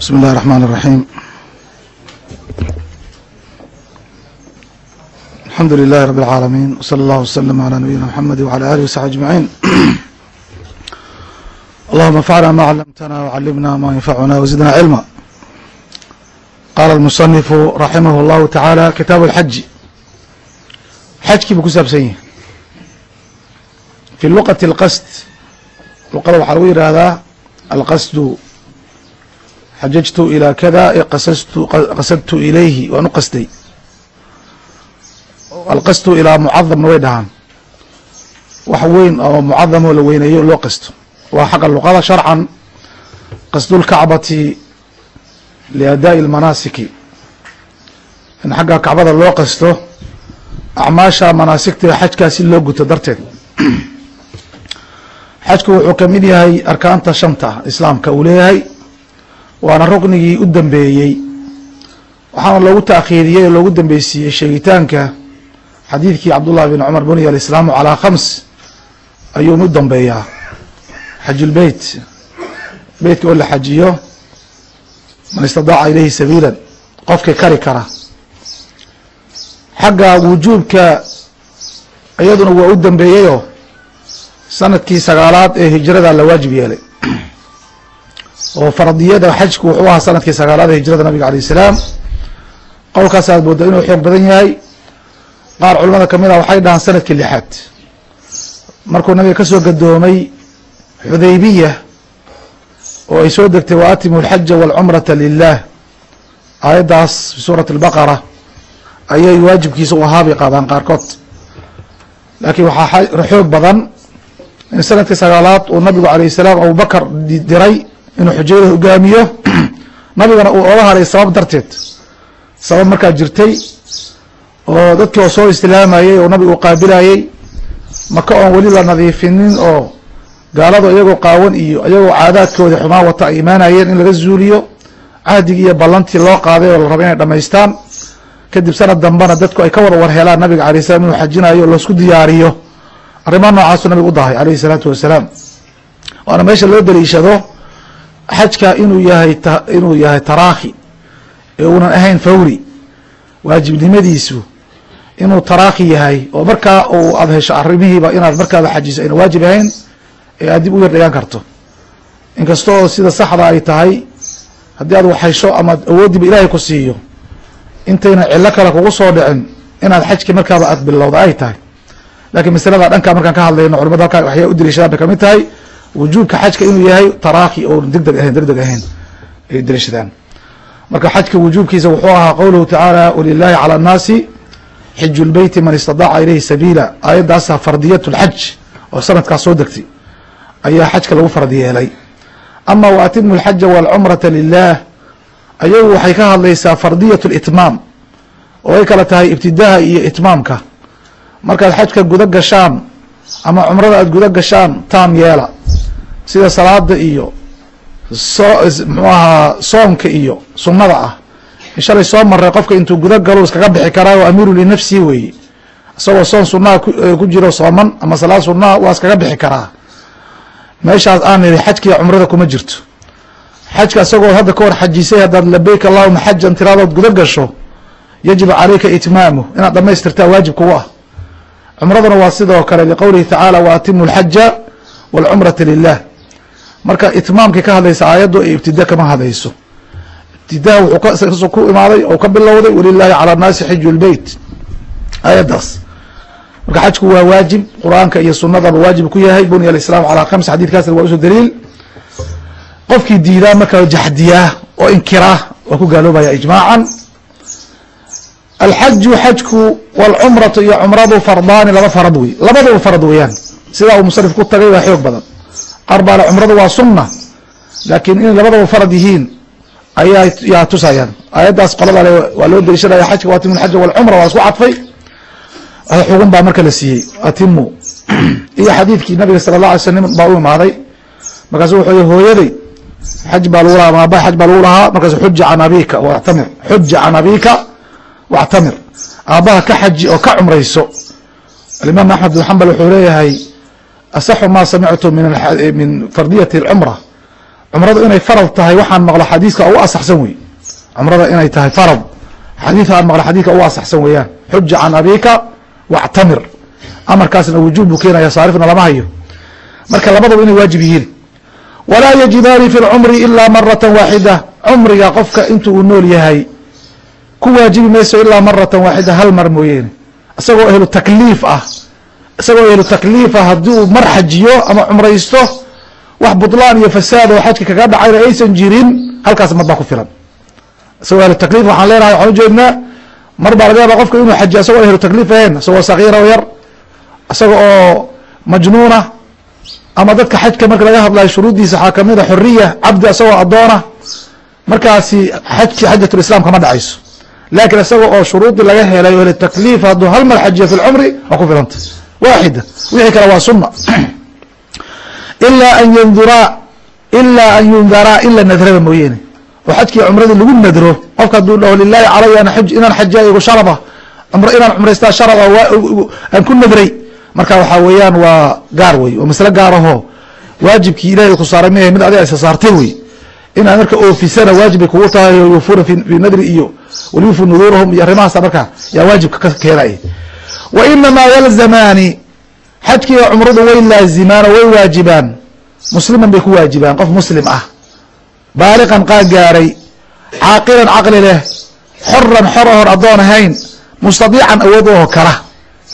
بسم الله الرحمن الرحيم الحمد لله رب العالمين وصلى الله وسلم على نبينا محمد وعلى آله وصحبه أجمعين اللهم انفعنا ما علمتنا وعلمنا ما ينفعنا وزدنا علما قال المصنف رحمه الله تعالى كتاب الحج xajkii buu ku saabsan yahay fi luqati اlqasd luqada waxaa lagu yihahdaa alqasdu xajajtu ilaa kada qasastu qasadtu ilayhi waan u qasday alqasdu ilaa mucadamna way dhahaan. Wax weyn oo mucadamoo la weyneeyo loo qasto. Waa xagga luqada sharcan qasdu lkacbati liadaa'i اlmanaasiki in xagga kacbada loo qasto acmaasha manaasigta xajkaa si loo guto darteed. Xajku wuxuu ka mid yahay arkaanta shanta islaamka uu leeyahay waana ruknigii u dambeeyey. Waxaana loogu taakhiiriyey oo loogu dambeysiiyey sheegitaanka xadiidkii cabdullahi bin cumar buniya alislaamu calaa khams ayuun u dambeeyaa. Xajulbeyt beytka oo la xajiyo man istadaaca ilayhi sabiilan qofkii kari kara. Xagga wujuubka iyaduna waa u dambeeyeyoo sannadkii sagaalaad ee hijrada la waajib yeelay oo faradiyada xajku wuxuu ahaa sannadkii sagaalaad ee hijrada nabiga alayh salaam. Qowlkaas aad moodaa inuu xoog badan yahay. Qaar culamada ka mid ah waxay dhahaan sannadkii lixaad. Markuu nabiga ka soo gadoomay xudaybiya oo ay soo degtay wa atimu alxaja walcumrata lilah aayaddaas fi suurati albaqara ayay waajibkiisa u ahaabay qaadaan qaarkood. Laakiin waxaa xoog badan in sannadkii sagaalaad uu nabigu alayh salaam abubakar diray inuu xujayada hogaamiyo nabigana uu oga haray sabab darteed. Sabab markaa jirtay oo dadkii oo soo islaamayey oo nabigu qaabilayey maka oon weli la nadiifinin oo gaaladu iyagoo qaawan iyo iyagoo caadaadkoodii xumaan wata ay imaanayeen in laga zuuliyo cahdigii iyo ballantii loo qaaday oo la raba inay dhamaystaan kadib sanad dambena dadku ay ka wada warhelaan nabiga alay salam inuu xajinayo loosku diyaariyo. Arrimaha noocaasu nabigu u dahay alayhi salaatu wasalaam. Waana meesha loo daliishado xajka inuu yahay inuu yahay taraakhi ee uunan ahayn fawri waajibnimadiisu inuu taraakhi yahay oo markaa uu aad hesho arrimihiiba inaad markaaba xajiso ayna waajib ahayn ee aad dib u yar dhigan karto. Inkasta oo sida saxda ay tahay haddii aad waxhesho ama awooddiiba ilaahay ku siiyo intayna cillo kale kugu soo dhicin inaad xajki markaaba aad bilowda ay tahay. Lakiin masalada dhankaa markaan ka hadlayno culamada halkaa waxyaa u daliishadaan bay ka mid tahay wujuubka xajka inuu yahay taraakhi oo degdeg ahayn degdeg ahayn ay daliishadaan marka xajka wujuubkiisa wuxuu ahaa qowluhu tacaala walilahi calى الnaasi xiju lbeyti man istadaaca ilayhi sabiila aayaddaasa fardiyat lxaj oo sanadkaas soo degtay ayaa xajka lagu fard yeelay ama waatimu alxaja walcumrata lilah ayagu waxay ka hadlaysaa fardiyat litmaam oo ay kala tahay ibtidaha iyo itmaamka markaad xajka guda gashaan ama cumrada aad guda gashaan taam yeela. Sida salaada iyo so muxuu ahaa soomka iyo sunnada ah. Shalay soo maray qofka intuu guda galo iskaga bixi karaa oo amiiru linafsihi weeye isagoo soon sunaha ku jiro sooman ama salaad sunaha waa iskaga bixi karaa. Meeshaas aan niri xajkiiya cumrada kuma jirto. Xajka isagoo hadda ka hor xajisay haddaad labeyk allahuma xajan tiradood guda gasho yajibu calayka itmaamu inaad dhamaystirtaa waajib kugu ah cumraduna waa sidoo kale liqowlihi tacaala wa atimu alxaja walcumrata lilah marka itmaamkii ka hadlaysa aayaddu ee ibtida kama hadlayso. Ibtidaha wuxuu ku imaaday oo ka bilowday walilahi cala nnaasi xiju lbeyt aayaddaas. Marka xajku waa waajib qur'aanka iyo sunadaba waajib ku yahay bunya alislaam calaa khams xadiidkaasna waa u soo daliil. Qofkii diidaa marka jaxdiyaa oo inkiraa waa ku gaaloobaya ijmaacan alxaju xajku walcumratu iyo cumradu fardaani laba farad wey labadaba farad weeyaan sidaa uu musanif ku tagay waa xoog badan qaar baale cumradu waa sunna laakiin inay labadaba farad yihiin ayaa yaa tusayaan aayaddaas qolada le waa loo daliishanaya xajka waatimu lxaja walcumra waa isku cadfay xugun baa marka la siiyey atimu iyo xadiidkii nabiga sala allah alay slam baa u imaaday markaasu wuxuu yihi hooyaday xaj baa lagu lahaa maaba xaj baa lagu lahaa markaasu xuja can abika wactamir xuja can abika wactamir aabbaha ka xaji oo ka cumrayso alimaam axmed bin xambal wuxuu leeyahay asaxu ma samictu min fardiyati اlcumra cumradu inay farad tahay waxaan maqlo xadiiska ugu asaxsan wey cumrada inay tahay farad xadiidka aan maqlo xadiidka ugu asaxsan weeyaan xuja can abika wactamir amarkaasna wujuub buu keenaya saarifna lama hayo marka labadaba inay waajib yihiin walaa yajibaani fi lcumri ilaa maratan waaxida cumriga qofka intu uu nool yahay ku waajibi mayso ilaa maratan waaxida hal mar mooyeene isagoo ehlu takliif ah. Isagoo ehlu takliif ah haddii uu mar xajiyo ama cumraysto wax butlaan iyo fasaad oo xajka kaga dhacayna aysan jirin halkaas mar ku filan. Isagoo ehlu takliif waxaan leenahay waxaan ujeednaa mar baa laga yaaba qofka inuu xajiyo isagoo ehlu takliif ahayn isagoo sakiira oo yar isaga oo majnuuna ama dadka xajka marka laga hadlayo shuruuddiisa waxaa ka mid a xoriya cabdi isagoo addoona markaasi xajki xajatulislaam kama dhacayso laakin isaga oo shuruudii laga helay o takliif hadduu hal mar xajiyo fi lcumri waa ku filanta waaxida wixii kale waa sunna ilaa an yndura ilaa an yundaraa in la nadraba mooyeene oo xajkii cumradii lagu nadro qofka hadduu dhaho lilahi calaya inaan xajiya igu sharaba cumro inaan cumraystaa sharaba aan ku nadray marka waxaa weeyaan waa gaar wey oo masle gaarahoo waajibkii ilahay ku saaray mah mid adiga isa saartay wey inaad marka oofisana waajibay kugu tahay yufuuna fi nadri iyo walyufu nuduurahum iyo arrimahaasa marka yaa waajibka ka keenay. Wa inamaa yalzamaani xajkiiga cumradu way laazimaan oo way waajibaan musliman bay ku waajibaan qof muslim ah. Baaliqan qaan gaaray caaqilan caqli leh xoran xor oon addoon ahayn mustadiican awood oo kala.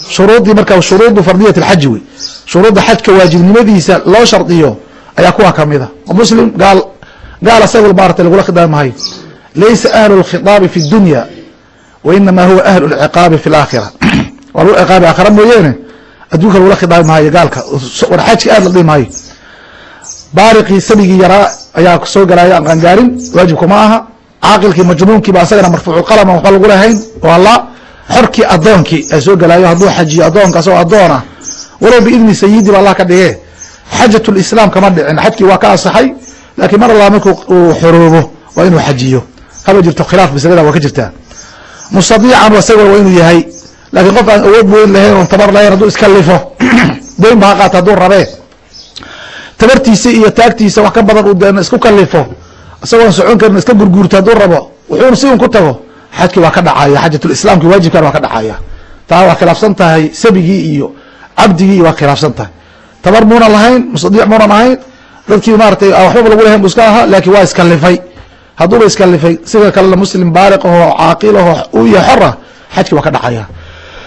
Shuruudii marka shuruudu fardiyat alxaji wey. Shuruudda xajka waajibnimadiisa loo shardiyo ayaa kuwa kamida muslim gaal gaal asaga maarata lagula khidaami laysa ahlu lkhitaabi fi dunya wa huwa ahlu lciqaabi fi laakhira waa lagu ciqaabi aakhira mooyeene adduunka lagula khidaami maayo gaalka war xajka aad la dhihi maayo baariqii sabigii yaraa ayaa soo galaya aan qangaarin waajibka ma aha caaqilkii majnuunkiiba asagana marfuuculqalama waxba lagu lahayn alla xorkii addoonkii ay soo galaayo hadduu xajiyo addoonka asagoo addoona walow biidni sayidi ba allah ka dhige xajat lislaam kama dhicin xajkii waa ka asaxay laakiin mar allah marku uu xoroobo waa inuu xajiyo haba jirto khilaaf masalada waa ka jirtaa mustadiican isaguna waa inuu yahay laakiin qof aan awood weyn lahayn oon tabar lahayn hadduu iska lifo dayn ba ha qaata hadduu rabee. Tabartiisa iyo taagtiisa wax ka badan uu de isku kalifo isagoon socon karin iska gurguurto hadduu rabo wuxuuna si un ku tago xajkii waa ka dhacaya xajatulislaamki waajibkan waa ka dhacaya. Taa waa khilaafsan tahay sabigii iyo cabdigii waa khilaafsan tahay. Tabar muunan lahayn mustadiic muunan ahayn dadkii maaratay waxbaba lagu lahayn bu iska ahaa laakiin waa iskalifay hadduuba iskalifay sida kalena muslim baaliq ahoo caaqil ahoo u yahay xora xajkii waa ka dhacaya.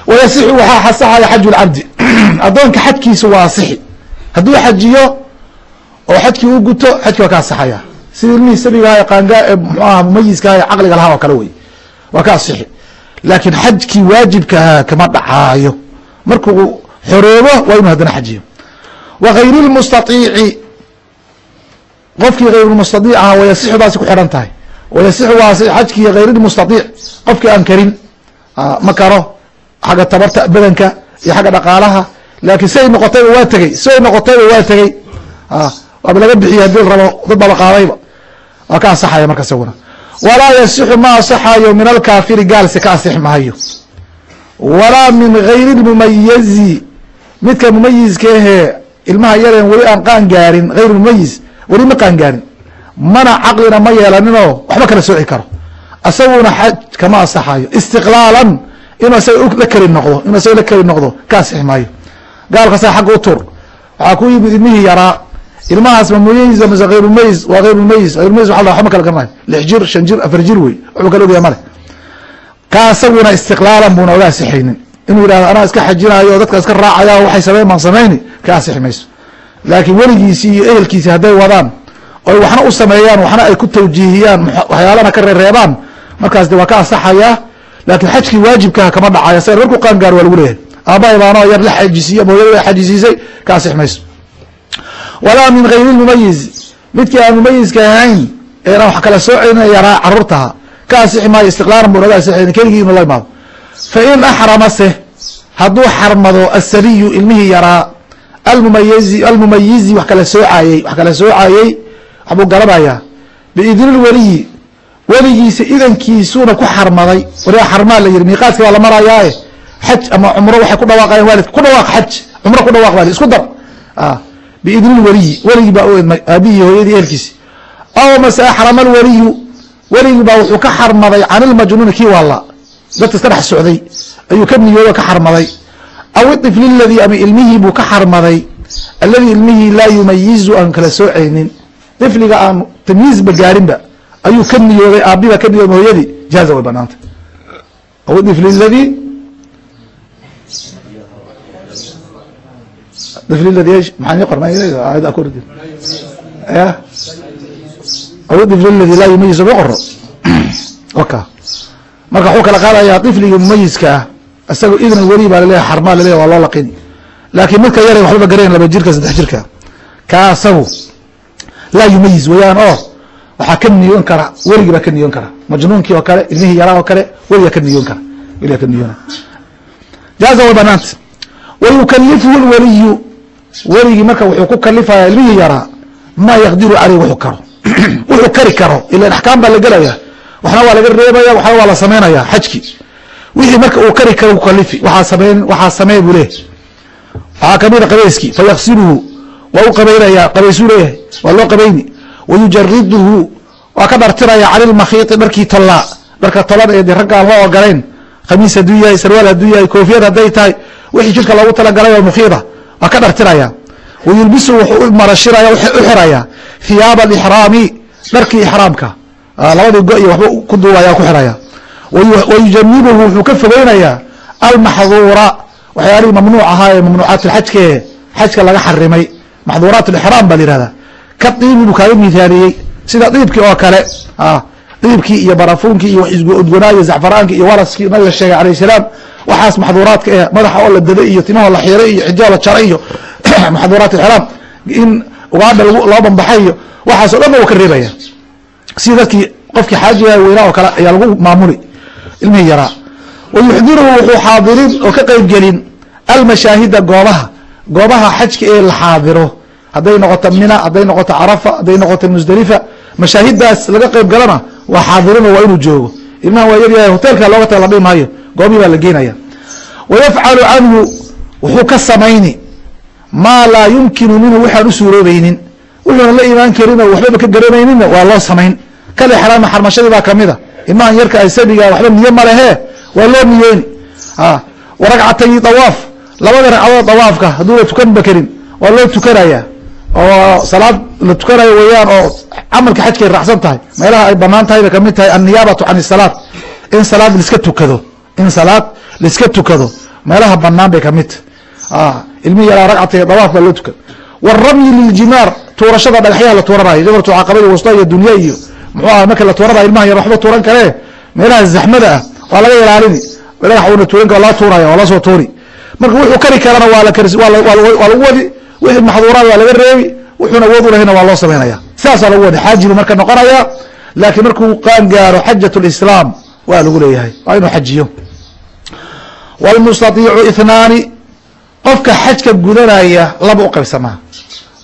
Wayasixu waxaa xasaxaya xaju lcabdi addoonka xajkiisa waa asixi hadduu xajiyo oo xajkii u guto xajkii waa ka asaxaya sida ilmihii sabigaha qaangaa mxuaha mumayiskaha ee caqliga lahaa oo kale wey. Waa ka asixi laakiin xajkii waajibkaha kama dhacaayo. Markuu xoroobo waa inuu haddana xajiyo. Wa gayr lmustaiici qofkii gayrulmustaiic aha wayasixu baasi ku xidhan tahay. Wayasixu waa xajkii gayrilmustaiic qofkii aan karin ma karo xagga tabarta badanka iyo xagga dhaqaalaha. Laakiin siay noqotayba waa tegey siay noqotayba waa tegey. Waaba laga bixiyey haddii rabo dad baba qaadayba. Waa ka asaxaya marka isaguna. Walaa yasixu ma asaxayo min alkaafiri gaalsi ka asix mahayo walaa min gayri lmumayizi midka mumayiska ahee ilmaha yareen weli aan qaan gaarin gayr mumayiz weli ma qaan gaarin mana caqlina ma yeelaninoo waxba kala sooci karo. Isaguna xaj kama asaxayo istiqlaalan inuu isaga la keli noqdo inuu isaga la keli noqdo ka asix maayo. Gaalka saa xagga u tur waxaa ku yimid ilmihii yaraa. Ilmahaas ma mumayiz mase hayr mumayiz waa hayr mumayiz hayr mumayiz waa waxba ma kala garanayo. Lix jir shan jir afar jir wey waxba kala ogaya male ka isaguna istiqlaalan buuna oga asixaynin inuu yidhahdo anaa iska xajinayo o dadka iska raacaya waxay sameyn baan samayni ka asixi laakiin weligiisii iyo ehelkiisii hadday wadaan oy waxna u sameeyaan waxna ay ku tawjiihiyaan waxyaalana ka reereebaan markaas de waa ka asaxayaa laakiin xajkii waajibkaha kama dhacaya. Sa markuu qaangaar waa lagu leeyahay. Aaba ibaano yar la xajisiiy ama hooyada xajisiisay ka asix mayso. Walaa min gayri lmumayiz midkii aan mumayiska ahayn eena wax kala soocayna yaraa caruurtaha ka asixi maayo istiqlaalan buu naga asixayn keligii inuu la imaado. Fa in axrama se hadduu xarmado asariyu ilmihii yaraa almumayizi almumayizi wax kala soocayey wax kala soocayey waxbuu garanayaa biidni lweliyi weligiisa idankiisuuna ku xarmaday. Waliba xarmaa la yihi miiqaadki baa la marayaae xaj ama cumro waxay ku dhawaaqayaan waalidka ku dhawaaq xaj cumro ku dhawaaq waalid isku dar. Biidni lweliyi weligii baa u idmay aabihii hooyadii ehelkiisi aw mase axrama alweliyu weligii baa wuxuu ka xarmaday can ilmajnuuni kii waalla dadka iska socday ayuu ka niyoodo ka xarmaday aw iطifli ladii ama ilmihii buu ka xarmaday. Alladii ilmihii laa yumayizu aan kala soocaynin ifliga aan tamyiizba gaarinba ayuu ka niyooday aabbiba ka niyooma hooyadii jaaza way banaanta aw ifli ladii ladi maaa qor ma qoro marka waxuu kala qaadaya ifligii mumayiska ah isagoo idn weli baa la leeyahay xarmaa laleeyahy waa loo laqini laakiin midka yara waxbaba garayn laba jirka saddex jirka. Ka laa yumayiz weyaan oo waxaa ka niyoon kara weligii baa ka niyoon kara. Majnuunkii oo kale ilmihii yaraa oo kale weligaa ka niyoon kara. Weligaa ka niyoona. Jaaza way banaanta lweliyu weligii marka wuxuu ku kalifaya ilmihii yaraa maa yaqdiru caleyh wuxuu karo. Wuxuu kari karo. Ilan axkaam baa la gelaya waxna waa laga reebaya waxna waa la samaynaya xajki wixii marka uu kari karo kukalifi waxaa sameyn waxaa samee buu leeyahy waxaa kamida qabayskii fayaksiluhu waa u qabaynaya qabaysuu leeyahay waa loo qabayni. Wayujariduhu waa ka dhartiraya cani lmakhiiti dharkii tollaa dharka tolan ee de ragga aan loo ogolayn khamiis hadduu yahay sarwaal hadduu yahay koofiyad hadday tahay wixii jidhka loogu talagalay oo mukhiida waa ka dhartiraya wayulbisu wuxuu u marashiraya u xiraya hiyaaba alixraami dharkii ixraamka. Labadii go iyo waxba ku duubaya ku xiraya wayujanibuhu wuxuu ka fogeynayaa almaxduura waxyaalihii mamnuuc ahaa ee mamnuucaat lxajkee xajka laga xarimay maxduuraat lixraam baa la yihahdaa ka diibi buu kaaga miithaaliyey sida diibkii oo kale diibkii iyo barafuunkii iyo udgonaayo zacfaraankii iyo waraskii nabiga sheegay alayh salaam waxaas maxduuraadka eh madaxa oo la daday iyo timahoo la xiray iyo xijaa la jaray iyo maxduuraat ixraam in ugaadha loo bambaxay iyo waxaas o dhan wa ka reebaya sida dadkii qofkii xaajiga weynaa oo kale ayaa lagu maamuli ilmihii yaraa wayuxdiruhu wuxuu xaadirin oo ka qeyb gelin almashaahida goobaha. Goobaha xajka ee la xaadiro. Hadday noqoto mina hadday noqoto carafa hadday noqoto musdalifa mashaahidaas laga qeyb galana waa xaadirino waa inuu joogo. Ilmaha waa yaryahay hoteelka looga taga la maayo goobii baa la geenaya. Wayafcalu canhu wuxuu ka samayni maa laa yumkinu minhu waxaan u suuroobaynin. Wuxuuna la imaan karin oo waxbaba ka garanayninna waa loo samayn kal exraami xarmashadii baa kamida ilmahan yarka asabiga waxba niyo malehee waa loo niyeeni waragcatayi dawaaf. Labada ragcadood dawaafka hadduuna tukanba karin waa loo tukanaya. Oo salaad la tukanayo weeyaan oo camalka xajkay raacsan tahay. Meelaha ay bannaan tahay bay ka mid tahay anniyaabatu can salaad. In salaad liska tukado. In salaad liska tukado. Meelaha banaan bay ka mid tahay ilmihi yaraa ragcatay dawaaf baa loo tukan. Wاramyi liljimaar tuurashada dhagaxyaha la tuuranayo. Jabartu caqabada wasta iyo dunya iyo muxuu aha marka la tuuranayo ilmaha yar waxba tuuran karee meelaha zaxmada ah waa laga ilaalini. Dhagax una tuuran karo laa tuuraya waa la soo tuuri. Marka wuxuu kari karana waa waa lagu wadi. Wixii maxduuraad waa laga reebi wuxuuna awood u lahayna waa loo samaynaya sidaasaa lagu wadi xaajibu marka noqonaya laakiin markuu qaan gaaro xajat اlislaam waa lagu leeyahay. Waa inuu xajiyo. Wاlmustaiicu ithnaani qofka xajka gudanaya laba u qaybsamaa.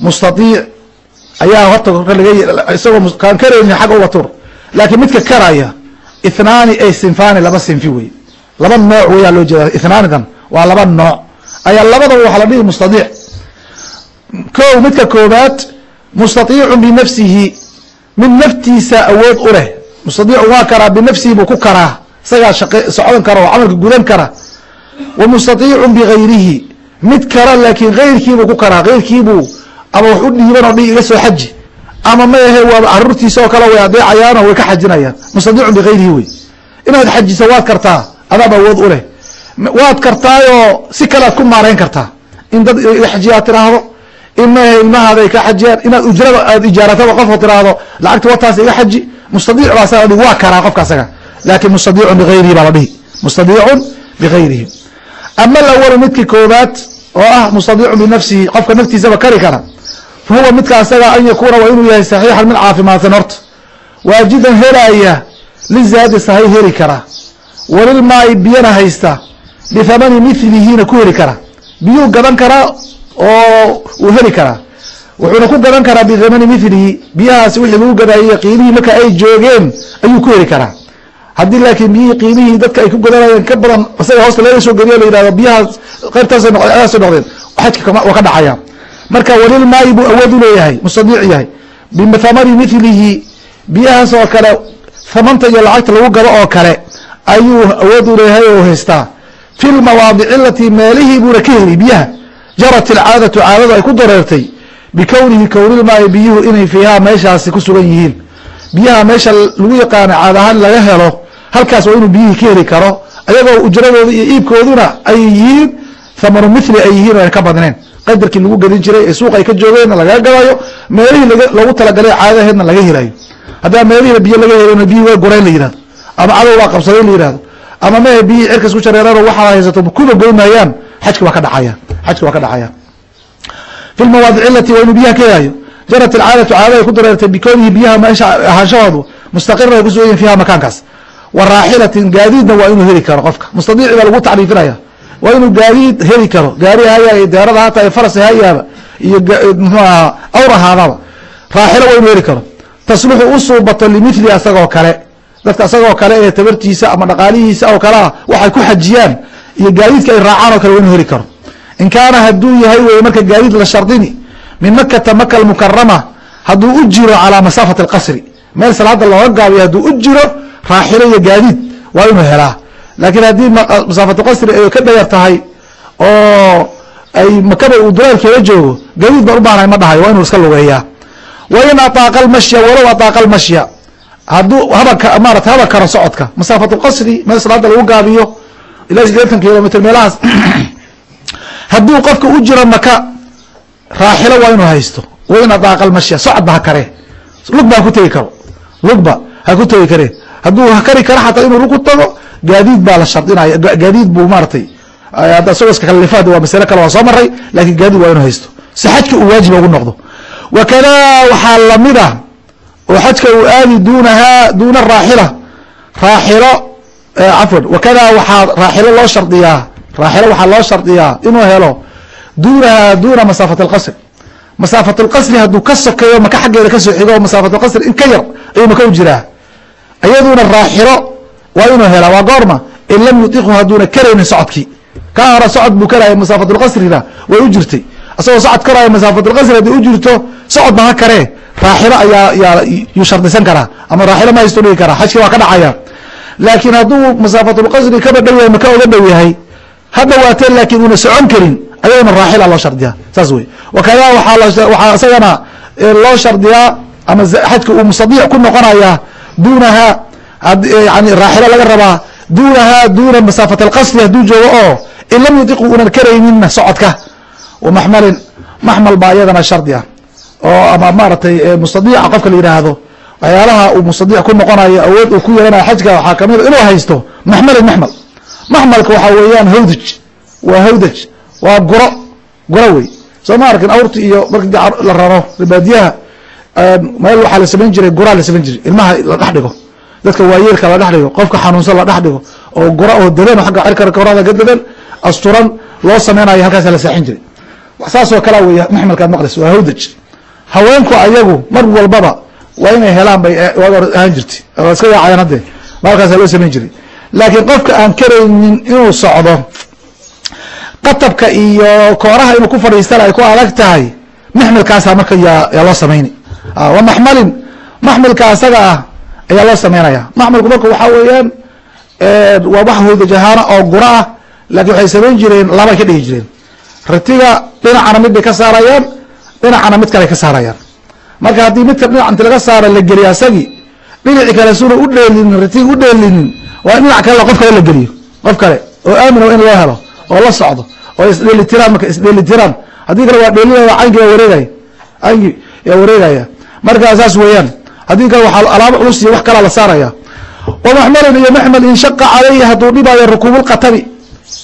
Mustaiic ayaa horta isagoo kaan karayni xagga uga tur. Laakiin midka karaya ithnaani ay sinfani laba sinfi wey laba nooc weyaa loo jeeda ithnaanidan waa laba nooc. Ayaa labadaba waxaa la dhihi mustaiic ko midka koobaad mustaiicun binafsihi mid naftiisa awood u leh. Mustaiicu waa karaa binafsihi buu ku karaa. Isagaa socon kara oo camalka gudan kara. Wa mustaiicun bigayrihi mid kara laakiin keyrkiibuu ku karaa. Keyrkiibuu ama wax u dhiiban oo dhi iga soo xaji. Ama ma ahe waaba caruurtiisa oo kale way adeecayaano way ka xajinayaan. Mustadiicun bigayrihi wey. Inaad xajiso waad kartaa adaab awood u leh. Waad kartaayoo si kalead ku maarayn kartaa. In dad iga xajiya aad tiraahdo in ma ahe ilmahaada ay ka xajiyaan inaad ujrada aad ijaarataba qofka tiraahdo lacagta wataas iga xaji. Mustadiic baa saga waa karaa qofka asaga. Laakin mustadiicun bigayrihi baa la dhihi. Mustadiicun bigayrihi ama alawalu midkii koobaad oo ah mustadiicun binafsihi qofka naftiisaba kari kara huwa midka asaga an yakuuna waa inuu yahay saxiixan mid caafimaadsan horta waajidan helaya lizaadi sahay heli kara walilmaai biyana haysta bithamani milihina ku heli kara biyuu gadan karaa oo uu heli karaa wuxuuna ku gadan karaa bithamani milihi biyahaasi wixii lagu gadaayey qiimihii marka ay joogeen ayuu ku heli karaa haddii laakiin biyihii qiimihii dadka ay ku gadanayeen ka badan isaga hoosta laga soo geliyo la yihahdo biyahaas qaybtaasay noqdeen adaasay noqdeen xajka waa ka dhacaya marka walilmaayi buu awood u leeyahay mustadiic yahay. Bithamani milihi biyahaas oo kale thamanta iyo lacagta lagu gado oo kale ayuu awood u leeyahay oo haystaa. Fi lmawaadici alatii meelihii buuna ka heli biyaha jarat ilcaadatu caadadu ay ku dareertay bikownihi kownilmaai biyuhu inay fiihaa meeshaasi ku sugan yihiin. Biyaha meesha lagu yaqaano caad ahaan laga helo halkaas waa inuu biyihii ka heli karo ayagoo ujradooda iyo iibkooduna ay yihiin thamanu mithli ay yihiin o an ka badneen qadarkii lagu gadin jiray ee suuq ay ka joogeenna lagaga gadayo meelihii loogu talagalay caadaheedna laga helayo. Haddaa meelihiina biyo laga helona biyi waa gorayn la yihahdo ama cadow baa qabsaday la yihahdo ama mehe biyihii cirkas ku shareerano waxaa haysato kuba goymayaan xajki waa ka dhacaya xajki waa ka dhacaya fi lmawaadici alati waa inuu biyaha ka helayo jarat ilcaadatu caada ay ku dareertay bikownihi biyaha meesha ahaanshahoodu mustaqira ay ku sugan yihiin fiiha makaankaas. Wa raaxilatin gaadiidna waa inuu heli karo qofka. Mustadiici baa lagu tacriifinaya waa inuu gaadiid heli karo. Gaari hayaay deerada hata faras hayaaba iyo mxuu aha awr ahaadaba raaxilo waa inuu heli karo. Tasluxu u suubato limithli asagoo kale. Dadka asagoo kale ee tabartiisa ama dhaqaalihiisa oo kale ah waxay ku xajiyaan iyo gaadiidka ay raacaan oo kale waa inuu heli karo. In kaana hadduu yahay wey marka gaadiid la shardini min makata maka almukarama hadduu u jiro calaa masaafati alqasri. Meel salaada looga gaabiyo hadduu u jiro raaxilo iyo gaadiid waa inuu helaa laakiin haddii masaafatu qasri ay ka dhayar tahay oo ay makaba uu dulaalkeeda joogo gaadiid baan u baahnahay ma dhahayo waa inuu iska lugeeyaa. Wa in ataaqa almashya walow ataaqa almashya. Hadduu haba maarata haba karo socodka masaafatu lqasri meel salaada lagu gaabiyo ilaa sideetan kilomitr meelahaas. Hadduu qofka u jiro maka raaxilo waa inuu haysto. Wa in ataaqa almashya socodba ha karee. Lugba ha ku tegi karo. Lugba ha ku tegi karee hadduu kari karo xataa inuu lug ku tago gaadiid baa la shardinaya gaadiid buu maaratay isagoo iska kalifaad waa masale kale waa soo maray laakiin gaadiid waa inuu haysto. Si xajka uu waajiba ugu noqdo. Wakada waxaa la mid ah oo xajka uu aadi duunahaa duuna raaxila raaxilo cafwan. Wakada waxaa raaxilo loo shardiyaa raaxilo waxaa loo shardiyaa inuu helo duunahaa duuna masaafat alqasri masaafat lqasri hadduu ka sokeeyo maka xaggeeda ka soo xigo masaafat lqasri in ka yar ayuu maka u jiraa iyaduna raaxilo waa inuu helaa waa goorma. In lam yutiqhu hadduuna karaynin socodkii. Ka hore socod buu karaya masaafatulqasrina way u jirtay. Isagoo socod karaayo masaafatulqasri hadday u jirto socod ba karee. Raaxilo ayaa yaa yuu karaa ama raaxilo ma haysto dhigi karaa xajkii waa ka dhacaya. Laakiin hadduu masaafatulqasri kaba dhow yahay maka oga dhow yahay ha dhawaatee laakiin uuna socon karin ayaduna raaxila loo shardiyaa. Saas wey wakada waxaa isagana loo shardiyaa ama xajka uu mustadiic ku noqonayaa duunaha yani raaxilo laga rabaa duunaha duuna masaafat alqasri hadduu joogo oo in lam yudiqu unan karayninna socodka. Wamaxmalin maxmal baa iyadana shardi ah. Oo ama maaragtay mustadiica qofka la yidhaahdo waxyaalaha uu mustadiic ku noqonayo awood uu ku yeelanayo xajka waxaa ka mid inuu haysto maxmalin maxmal. Maxmalka waxaa weeyaan hawdaj waa hawdaj waa guro guro wey. Soo ma arkin awrta iyo marki la raro baadiyaha meel waxaa la samayn jiray guraa la samayn jiray. Ilmaha la dhex dadka waayeelka la dhex qofka xanuunsan la dhex oo gura oo dadan agga cirka ka dadan asturan loo sameynayo halkaasa la saaxin jiray. Saasoo kalea wey maxmalkaad maqlis waa hawdaj. Haweenku ayagu mar walbaba waa inay helaan bay hor ahaan jirtay. Waa iska yaacayaan hadde halkaasa loo samayn jiray. Laakiin qofka aan karaynin inuu socdo qatabka iyo kooraha inuu ku fadhiistana ay ku adag tahay maxmalkaasaa marka yaa loo samayni wa maxmalin. Maxmalka asaga ah ayaa loo sameynaya. Maxmalku marka waxaa weeyaan waa wax hawdaj ahaana oo gura ah laakiin waxay samayn jireen labay ka dhigi jireen. Ratiga dhinacana mid bay ka saarayaan dhinacana mid kale ka saarayaan. Marka haddii midka dhinac inti laga saara la geliyo asagii dhinaci kale suna u dheelinin ratiga u dheelinin waa in dhinac kale qof kale la geliyo. Qof kale oo aamin in loo helo oo la socdo oo isdheelitiraan marka isdheelitiraan haddii kale waa dheelinaya caynki waa wareegaya caynki yaa wareegaya marka saas weeyaan haddii kale waxaa alaabo culus wax kalaa la saaraya. Wamaxmalin iyo maxmal inshaqa caleyhi hadduu dhibaayo rukuubulqatabi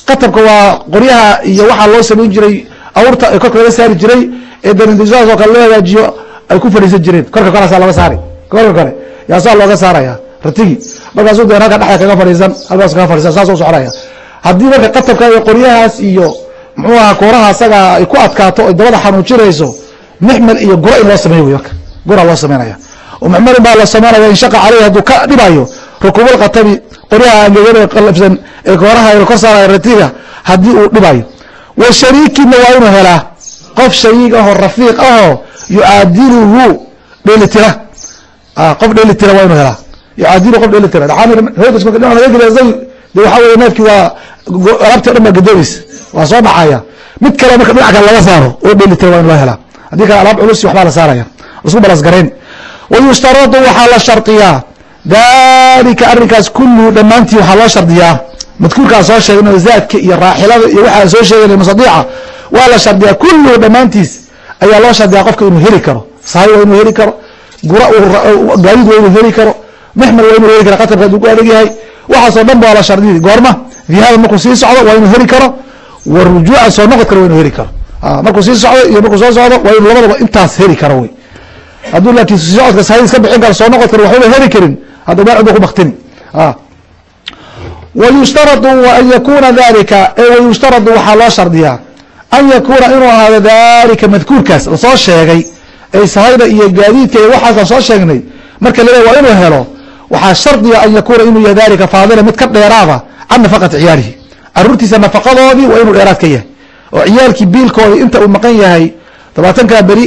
qatabka waa qoryaha iyo waxaa loo samayn jiray awrta ee korka laga saari jiray ee darindisadaas oo kale loo hagaajiyo ay ku fadhiisan jireen. Korka koraasaa laga saari. Korka kore yaasaa looga saaraya. Ratigi markaasuu deen halka dhexda kaga fadhiisan halkaas kaga fadhiisan saas u soconaya. Haddii marka qatabka iyo qoryahaas iyo muxuu aha kooraha asaga ay ku adkaato oy dabada xanuujinayso maxmal iyo gura in loo sameeyo wey marka gura loo sameynaya. Maxmalin baa la sameynaya inshaqa caleyhi hadduu ka dhibayo rukuubulqatabi qoryaha angegada qalabsan ee kooraha kor saaraya ratiga haddii uu dhibayo wa shariikinna waa inuu helaa qof shariik ahoo rafiiq ahoo yucaadiluhu dheeli tira. Qof dheeli tira waa inuu helaa. Yucaadilu qof dheeli tira. Hoogas marka dhinac laga geliya de waxaa weye neefkii waa alaabtii o dhan baa gadoonaysa waa soo dhacaya mid kale marka dhinac kale laga saaro oo dheeli tira waa in loo helaa. Haddii kale alaab culus waxbaa la saaraya isku balasgarayn wayushtaradu waxaa la shardiyaa dalika arrinkaas kulluhu dhammaantii waxaa loo shardiyaa madkuurkaan soo sheegno zaadka iyo raaxilada iyo waxaan soo sheeganay masadiica waa la shardiyaa kulluhu dhammaantiis ayaa loo shardiyaa qofka inuu heli karo. Sahay waa inuu heli karo. Gura gaadiid waa inuu heli karo. Mexmel waa inuu heli karo. Qatarka haduu ku adag yahay. Waxaasoo dhan ba waa la shardiyay goorma dihada markuu sii socdo waa inuu heli karo. Wa rujuucan soo noqod karo waa inuu heli karo. Markuu sii socdo iyo markuu soo socdo waa inuu labadaba intaas heli karo wey hadduu laakiin socodka sahayid iska bixin karo soo noqod karo waxbaba heli karin. Hadda cudba ku baktini wayushtaradu an yakuna dalika wayushtaradu waxaa loo shardiyaa. An yakuuna inuu ahaado dalika madkuurkaas la soo sheegay. Ee sahayda iyo gaadiidka iyo waxaasaan soo sheegnay. Marka laleeya waa inuu helo. Waxaa shardiga an yakuuna inuu yahay dalika faadila mid ka dheeraada can nafaqati ciyaalihi caruurtiisa nafaqadoodii waa inuu dheeraad ka yahay. Oo ciyaalkii biilkoodii inta uu maqan yahay labaatankaa beri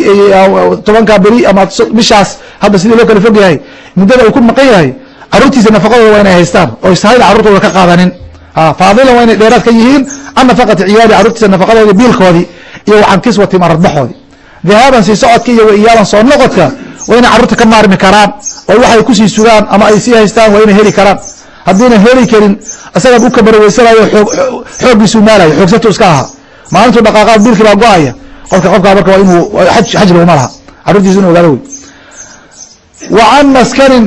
tobankaa beri ama bishaas hadda sidii loo kala fog yahay muddada uu ku maqan yahay caruurtiisa nafaqadooda waa inay haystaan oo sahayda carurtooda ka qaadanin. Faadilan waa inay dheeraad ka yihiin can nafaqati ciyaali carruurtiisa nafaqadoodii biilkoodii iyo can kiswati maradbaxoodii dhahaaban sii socodka iyo waiyaaban soo noqodka waa inay carruurta ka maarmi karaan oo waxay ku sii sugaan ama ay sii haystaan waa inay heli karaan. Haddiina heli karin isagaa u kabaraweysanaayo xooggiisuu maalayo xoogsatu iska ahaa. Maalintuu dhaqaaqaa biilkii baa go'aya qofka qofkaa marka inuu xaj laguma laha carruurtiisa inu ogaado wey wa can maskanin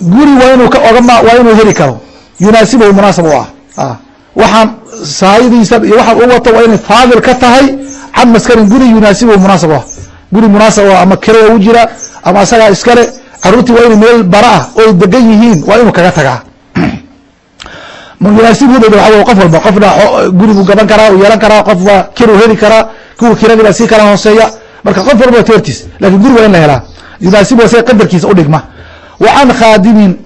guri waa inuu ogama waa inuu heli karo. Yunaasibuhu munaasab u ah. Waxaan saayadiisa iyo waxaan u wato waa inay faadil ka tahay can maskanin guri yunaasibuhu munaasab u ah. Guri munaasab ah ama kere u jira ama asagaa iskale caruurtii waa inay meel bara ah oy degan yihiin waa inuu kaga tagaa yunaasibhu waa qof walba qofna guri buu gaban karaa u yeelan karaa qof waa kiru heli karaa kuwa kiradii baa sii kala hooseeya. Marka qof walba teertiis laakiin guri waa in la helaa. Yunaasibu isaga qadarkiisa udhigma wa can khaadimin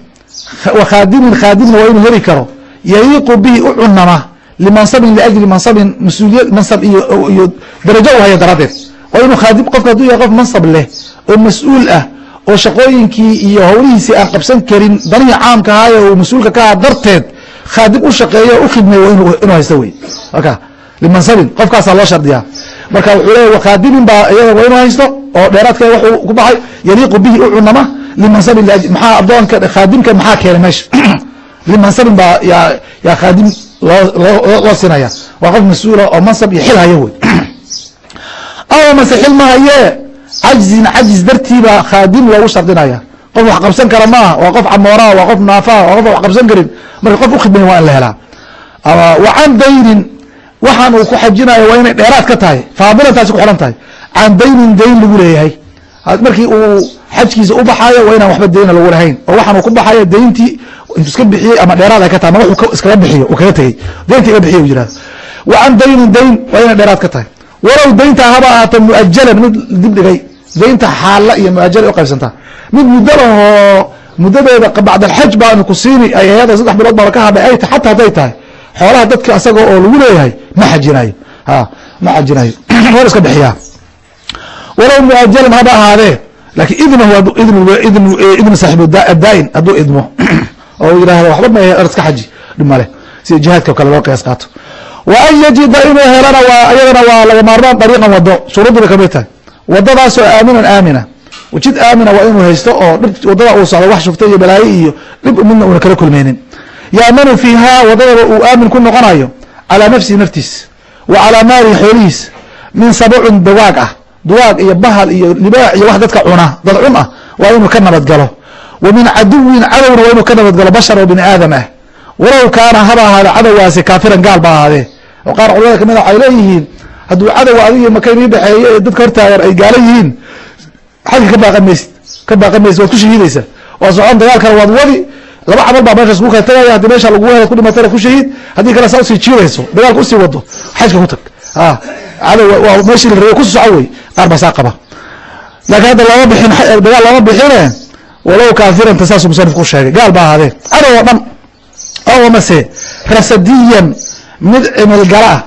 khaadimin khaadimna waa inuu heli karo. Yaliiqu bihi u cunama limansabin liajli mansabin mas'uuliya mansab iyo darajo u haya daradeed waa inuu khaadim qofka hadduu yahay qof mansab leh oo mas'uul ah oo shaqooyinkii iyo howlihiisii aan qabsan karin danihii caamka ahaaye uu mas'uulka ka aha darteed khaadim u shaqeeyo o u khidmeeyo inuu haysto wey. Aka limansabin qofkaasaa loo shardiyaa. Marka wuxuu leeya khaadimin baa iyada waa inuu haysto oo dheeraadka waxuu ku baxay yaliiqu bihi u cunama limansabin maxaa adoonka khaadimka maxaa keenay meesha limansabin baa yaa khaadim loo sinaya. Waa qof mas'uula oo mansab iyo xil haya wey. Aw mase xil ma hayee cajzin cajiz dartiibaa khaadim loogu shardinaya qof wax qabsan kara maaha waa qof camooraa waa qof naafaha waa qof wax qabsan karin. Marka qof ukhidmayn waa in la helaa. Wa can daynin waxaan uu ku xajinayo waa inay dheeraad ka tahay. Faadilan taasi ku xidhan tahay. Can daynin dayn lagu leeyahay. Markii uu xajkiisa u baxaayo waa inaan waxba dayna lagu lahayn. Oo waxaan uu ku baxayo dayntii intuu iska bixiyey ama dheeraad ay ka tahay ama wuxuu iskaga bixiyo uu kaga tegey. Daynta iga bixiyo u yiraahdo wa can daynin dayn waa inay dheeraad ka tahay. Walow daynta haba ahaato muajalan mid dib dhigay daynta xaalla iyo muajala u qaybsantaa mid muddo lahoo muddadeeda bacdalxaj baanu ku siini ay ayada saddex bilood baana ka hadhay ay xataa hadday tahay. Xoolaha dadka asaga oo lagu leeyahay ma xajinayo ma xajinayo war iska bixiyaa walow muajalan haba ahaadee laakiin idnahu idnu saaxibu daa'in hadduu idmo. Oo yidhahdo waxba ma iska xaji dhimale sida jihaadka o kale loo qiyaas qaato. Wa an yajida inuu helana waa iyadana waa laga maarmaan dariiqan wado shuruuddiibay ka mid tahay wadadaasoo aaminan aamina. Jid aamina waa inuu haysto oo waddada uu socdo wax shufta iyo balaayo iyo dhib midna una kala kulmaynin yaamanu fiiha wadadaba uu aamin ku noqonayo calaa nafsihi naftiis. Wa calaa maalihi xoolihiis. Min sabucin dawaag ah. Duwaag iyo bahal iyo libaax iyo wax dadka cuna dad cun ah waa inuu ka nabadgalo. Wa min caduwin cadowna waa inuu ka nabadgalo bashar oo bini aadam ah. Walow kaana haba ahaade cadowgaasi kaafiran gaal ba ahaadee. Oo qaar culamada ka mid a waxay leeyihiin hadduu cadowga adiga maka inii dhexeeyo ee dadka hortaagan ay gaala yihiin xagga ka baaqan maysid ka baaqan maysid waad ku shahiidaysa waa socon dagaalkana waad wadi. Laba camal baa meeshaas ku kala tagaya haddii meesha lagu helo ku dhimatana ku shahiid haddii kale saa u sii jiidayso dagaalka u sii wado xajka ku tag. A cadow waa meeshii la rabay ku soco wey qaar baa saa qaba. Laakiin hadda looma bixin dagaal looma bixine walow kaafiranta saasuu musanifku u sheegay gaal baa ahaadee cadow oo dhan oo mase rasadiyan mid cimilgala ah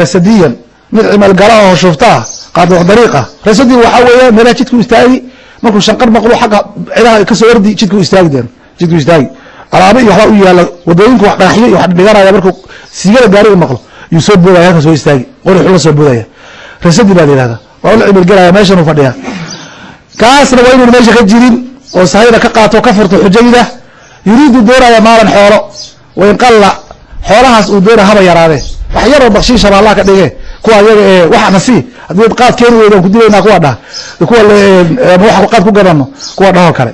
rasadiyan mid cimalgala oo shufta ah qaadoox dariiq ah rasadi waxaa weeya meelaha jidku istaagi markuu shanqar maqlo agga cidaha ka soo ordi jidku istaagi deen jidku istaagi. Alaabo iyo waxbaa u yaalla wadooyinku wax dhagaxyo iyo wax dhiganaya markuu siigada gaariga maqlo yuu soo boodaya halka soo istaagi. Qorixu la soo boodaya. Rasadi baa la yihahda waa la cibilgelaya meeshan uu fadhiya kaasna waa inuun meesha ka jirin oo sahayda ka qaato ka furto xujayda yuriidu doonaya maalan xoolo. Wain qalla xoolahaas uu doonaya haba yaraadee wax yaroo bakshiishaba allah ka dhige kuwa ayaga ee waxana sii haddii qaad keeni weydo ku dilaynaa kuwa dhah kuwa wax qaad ku gadano kuwa dhahoo kale.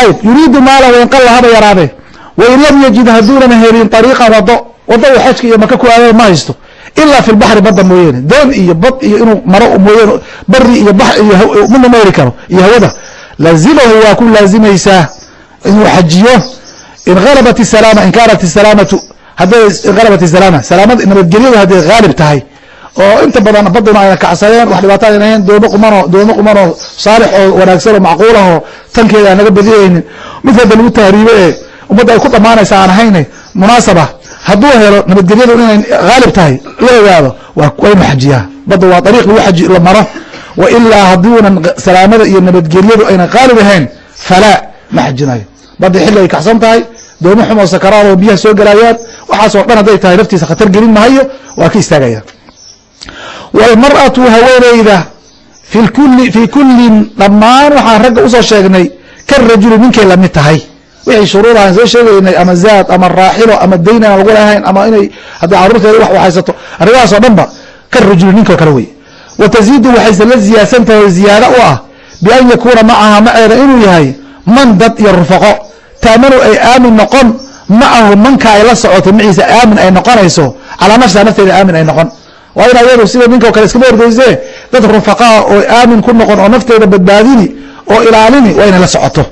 Ayib yuriidu maalan wain qalla haba yaraadee wain lam yajid hadduunan helin ariiqan wado wado uu xajka iyo maka ku aadada ma haysto. Ilaa fi lbaxri badda mooyeene doon iyo bad iyo inuu maro mooyeen bari iyo ba iyo midna ma heli karo iyo hawada. Laazimahu waa ku laazimaysaa inuu xajiyo in halabat salaama in kaanat salaamatu hadday inhalabat salaama salaamada nabadgelyadu hadday haalib tahay oo inta badan baduna ayna kacsadeen wax dhibaato ayna ahayn doomo qumanoo doomo qumanoo saalix oo wanaagsan oo macquulahoo tankeeda aan naga badiyaynin. Mid hadda lagu tahriibo ee ummadda ay ku dhammaanaysa aan ahayne munaasaba. Hadduu helo nabadgelyadu inay haalib tahay la ogaado waa inu xajiyaa badda waa ariiq lagu la maro. Wa ilaa hadduunan salaamada iyo nabadgelyadu ayna haalib ahayn falaa ma xajinayo badda xilli ay kacsan tahay doomo xumoo sakaraad oo biyaha soo gelayaan waxaasoo dhan hadday tahay naftiisa khatar gelin mahayo waa ka istaagaya wاlmarأaةu haweeneyda fi kuli fii kullin dhammaan waxaan ragga usoo sheegnay karajuli ninkay lamid tahay wixii shuruudaaan soo sheegaynay ama zaad ama raaxilo ama dayn aan lagu lahayn ama inay haddii caruurteeda wax haysato arrimahaas oo dhan ba karajuli ninkao kale wey wa taziidu waxayse la ziyaadsan tahay ziyaado u ah bian yakuuna macaha maceeda inuu yahay man dad iyo rufaqo taamanu ay aamin noqon macahu manka ay la socotay maciisa aamin ay noqonayso calaa nafsiha nafteeda aamin ay noqon waa in ayadu sida ninkao kale iskama ordeyse dad rufaqaa oo aamin ku noqon oo nafteeda badbaadini oo ilaalini waa inay la socoto.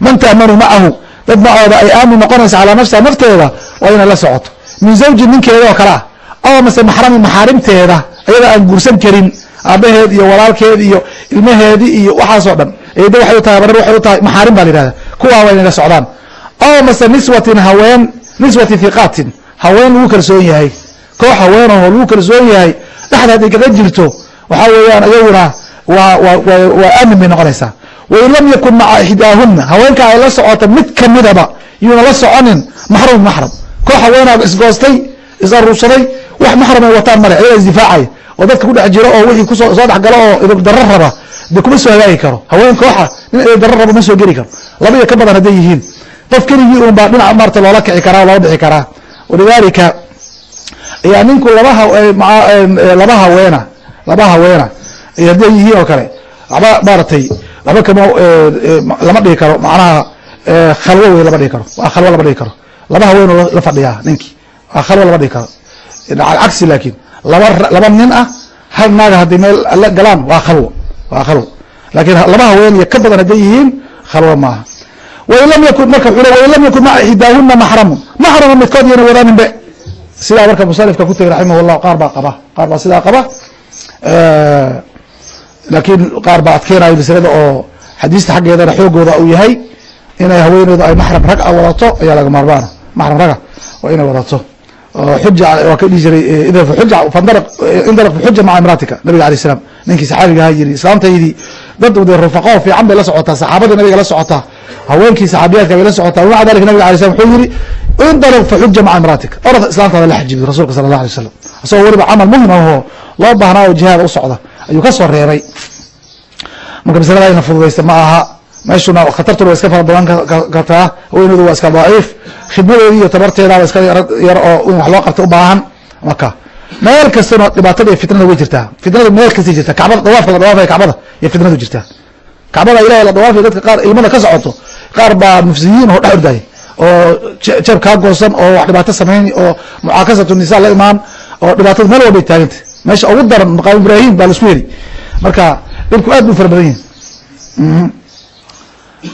Man taamanu macahu dad macooda ay aamin noqonayso calaa nafsiha nafteeda waa inay la socoto. Min zawji ninkeeda oo kale ah oo mase maxrami maxaarimteeda ayada aan guursan karin aabaheed iyo walaalkeed iyo ilmaheedi iyo waxaasoo dhan. Eeda waxay u tahay barar waxay u tahay maxaarim baa la yihahda kuwaa waa inay la socdaan. Oo mase niswatin haween niswati hiqaatin haween lagu kalsoon yahay koox haweenaho lagu kalsoon yahay dhexda hadday kaga jirto waxaa weeyaan iyaguna waa waa aamin bay noqonaysaa. Wain lam yakun maca ixdaahuna haweenka ay la socoto mid kamidaba yuuna la soconin maxram maxram koox haweenaa isgoostay is-aruursaday wax maxram ay wataan male ayaga isdifaacay oo dadka ku dhex jiro oo wixii ku soo soo dhexgalo oo idib darro raba de kuma soo hagaagi karo. Haween kooxa nin idib darro raba ma soo geli karo. Laba iyo ka badan hadday yihiin. Qof keligii un baa dhinaca loola kici karaa loola bixi karaa. Walidaalika ayaa ninku laba laba haweena laba haweena hadday yihiin oo kale. Waba maaratay laba kama lama dhigi karo. Macnaha khalwo wey lama dhigi karo. Waa khalwo lama dhigi karo. Laba haweenoo la fadhiyaa ninkii waa khalwo lama dhigi karo. Cagsi laakiin. Laba laba nin ah hal naaga hadday meel la galaan waa khalwo waa khalwo laakiin laba haween iyo ka badan hadday yihiin khalwo maaha. Wain lam yakun marka wuxuu wain lam yakun maca ixdaahuna maxramun. Maxrama midkood yana wadaaninbe sidaa marka musanifka ku tegay raximah llah qaar baa qaba. Qaar baa sidaa qaba. Laakiin qaar baa adkeenaya maslada oo xadiista xaggeedana xoogooda uu yahay inay haweeneydu ay maxram rag a wadato ayaa laga maarmaana maxram raga waa inay wadato. Xuja waa ka dhihi jiray xuja indalq bixuja maca imraatika nabiga alay slam ninkii saxaabiga aha yiri islaamtaydii dad de rufaqo fiican bay la socotaa saxaabadii nabiga la socotaa haweenkii saxaabiyaadka bay la socotaa wamaca dalika nabiga alay slam wuxuu yiri indalq faxuja maca imraatika. Orad islaamtaada la xajibi rasulka sala allah alay wasalam isagoo weliba camal muhiim ahoo loo baahnaa oo jihaada u socda ayuu ka soo reebay. Marka maslada ayna fududaysta ma aha meeshuna khatartuna waa iska fara badan kartaa haweeneedu waa iska daciif khidmadeedi iyo tabarteedaaba iska yar oo in wax loo qabta u baahan. Marka meel kastana dhibaatada iyo fitnada way jirtaa. Fitnadu meel kastay jirtaa. Kacbada dawaafka la dawaafaya kacbada iyo fitnadu jirtaa. Kacbada ilahay la dawaafaya dadka qaar ilmada ka socoto qaar baa mufsidiin oo dhex ordaya oo jeeb kaa goosan oo wax dhibaato samayn oo mucaakasatu nisa la imaan oo dhibaatada meel walbay taaganta meesha ugu daran maqaam ibrahim baa la isku heli marka dhibku aad bu fara badan yihiin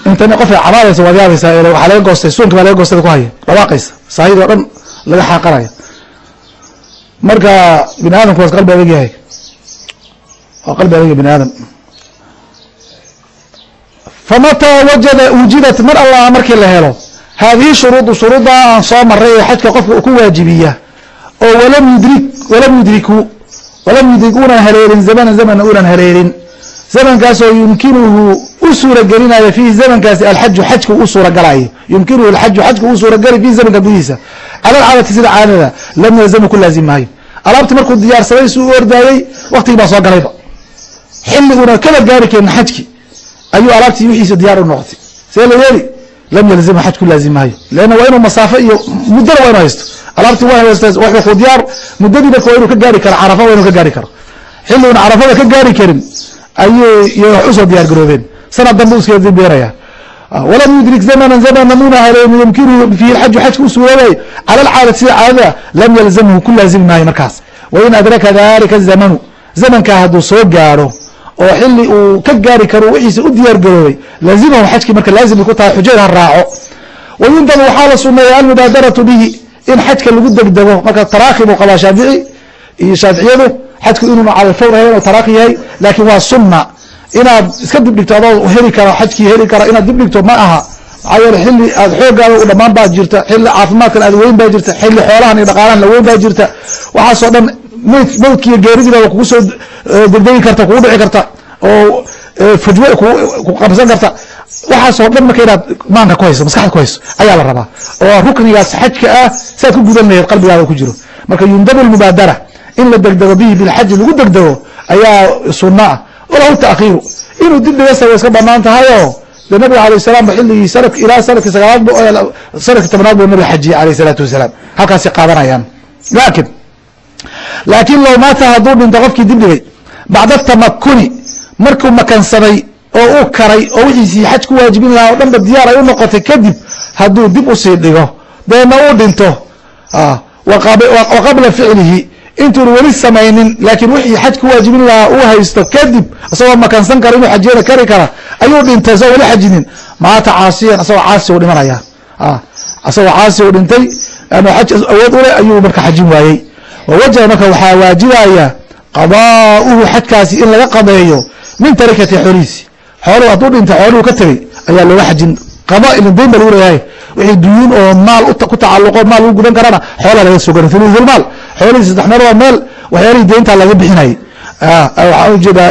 intani qofay cabaadaysa waad yaabaysaa waxaa laga goostay suunka baa laga goostada ku haya dhawaaqaysa. Saahid oo dhan laga xaaqanaya marka bini aadamku waa qalbi adag yahay. Waa qalbi adag bini aadam famataa wajada wujidat mar allaha markii la helo haadihi shuruudu shuruudda aan soo maray ee xajka qofka ku waajibiya oo walam yudrik walam yudriku walam yudrik unan haleelin zamanan zamana unan haleelin. Zamankaasoo yumkinuhu u u suuragelinayo fiihi zamankaasi alxaju xajka u suuragalayo yumkinuhu alxaju xajka uu suurageli fiihi zamanka gudihiisa cala alcaadati sida caadada lam yalzamu ku laazim maayo. Alaabtii markuu diyaarsaday si u ordaayey waktigii baa soo galayba. Xilliguna kaba gaari karin xajki. Ayuu alaabtii wixiisa diyaar u noqotay. See la yeeli lam yalzama xaj ku laazim maayo. Leanna waa inuu masaafo iyo muddana waa inu haysto. Alaabtii waa haysta wuxuu diyaar muddadii marka waa inuu ka gaari karo carafa waa inuu ka gaari karo. Xilliguna carafada ka gaari karin ayuu wax u soo diyaar garoobeen. Sanad dambe iskaga dibeeraya walam yudrik zamana muna haleeni yumkinuhu fiihi lxaju xajka u suuroobayo cala alcaadati sida caadada lam yalzamhu ku laazimi maayo markaas wain adraka dalika zamanu zamankaa hadduu soo gaaro oo xili uu ka gaari karo wixiisa u diyaar garoobay laazimahu xajkii marka laazimay ku tahay xujada ha raaco wayundabu waxaa la suneeya almubaadaratu bihi in xajka lagu degdego marka taraakhi buu qabaa shaafici iyo shaaficiyadu xajku inuuna calafowr ahayn oo taraakhi yahay laakiin waa sunna inaad iska dibdhigto adoo heli kara xajkii heli kara inaad dibdhigto ma aha. Maxaa yeele xili aad xoogaada u dhamaan baa jirta xili caafimaadkan aad weyn baa jirta xili xoolahan iyo dhaqaalahan la weyn baa jirta. Waxaasoo dhan md mawdkiiyo geeridiibaa kugu soo degdegi karta kugu dhici karta oo fajwe ku qabsan karta. Waxaasoo dhan marka inaad maanka ku hayso maskaxda ku hayso ayaa la rabaa. Oo ruknigaas xajka ah saad ku gudan lahayd qalbigaada ku jiro. Marka yundabu lmubaadara in la degdego bihi bilxaji lagu degdego ayaa sunna ah walahu taakhiiru inuu dibdhiga sa way iska banaan tahayoo de nabiga alayh salam ba xilligii sana ilaa sannadkii sagaalaad sannadkii tobnaad buu nabiga xajiyey alayh salaatu wasalaam. Halkaasay qaadanayaan. Laakin laakiin low maata hadduu dhinto qofkii dibdhigay bacda tamakuni markuu makansaday oo uu karay oo wixiisii xaj ku waajibin lahaa o dhan ba diyaar ay u noqotay kadib hadduu dib u sii dhigo deena uu dhinto? Wa qabla ficlihi intuuna weli samaynin laakiin wixii xaj ku waajibin lahaa uu haysto kadib isagoo makansan kara inuu xajiyada kari kara ayuu dhintay isagoo weli xajinin. Maata caasiyan isagoo caasi u dhimanaya. Isagoo caasi u dhintay ama xaj awood uleh ayuu marka xajin waayey. Wawajaba marka waxaa waajibaya qadaa'uhu xajkaasi in laga qadeeyo min tarikati xoolihiisi. Xooluhu hadduu dhintay xooluhu ka tegey ayaa looga xajin. Qada ilin ba lagu leeyahay wixii duyuun oo maal ku tacalluqo maal lagu gudan karana xoolaa laga soo garan. Thuluthulmaal xoolihii saddex meel waa meel waxyaalihii deyntaa laga bixinayay waxaan u jeedaa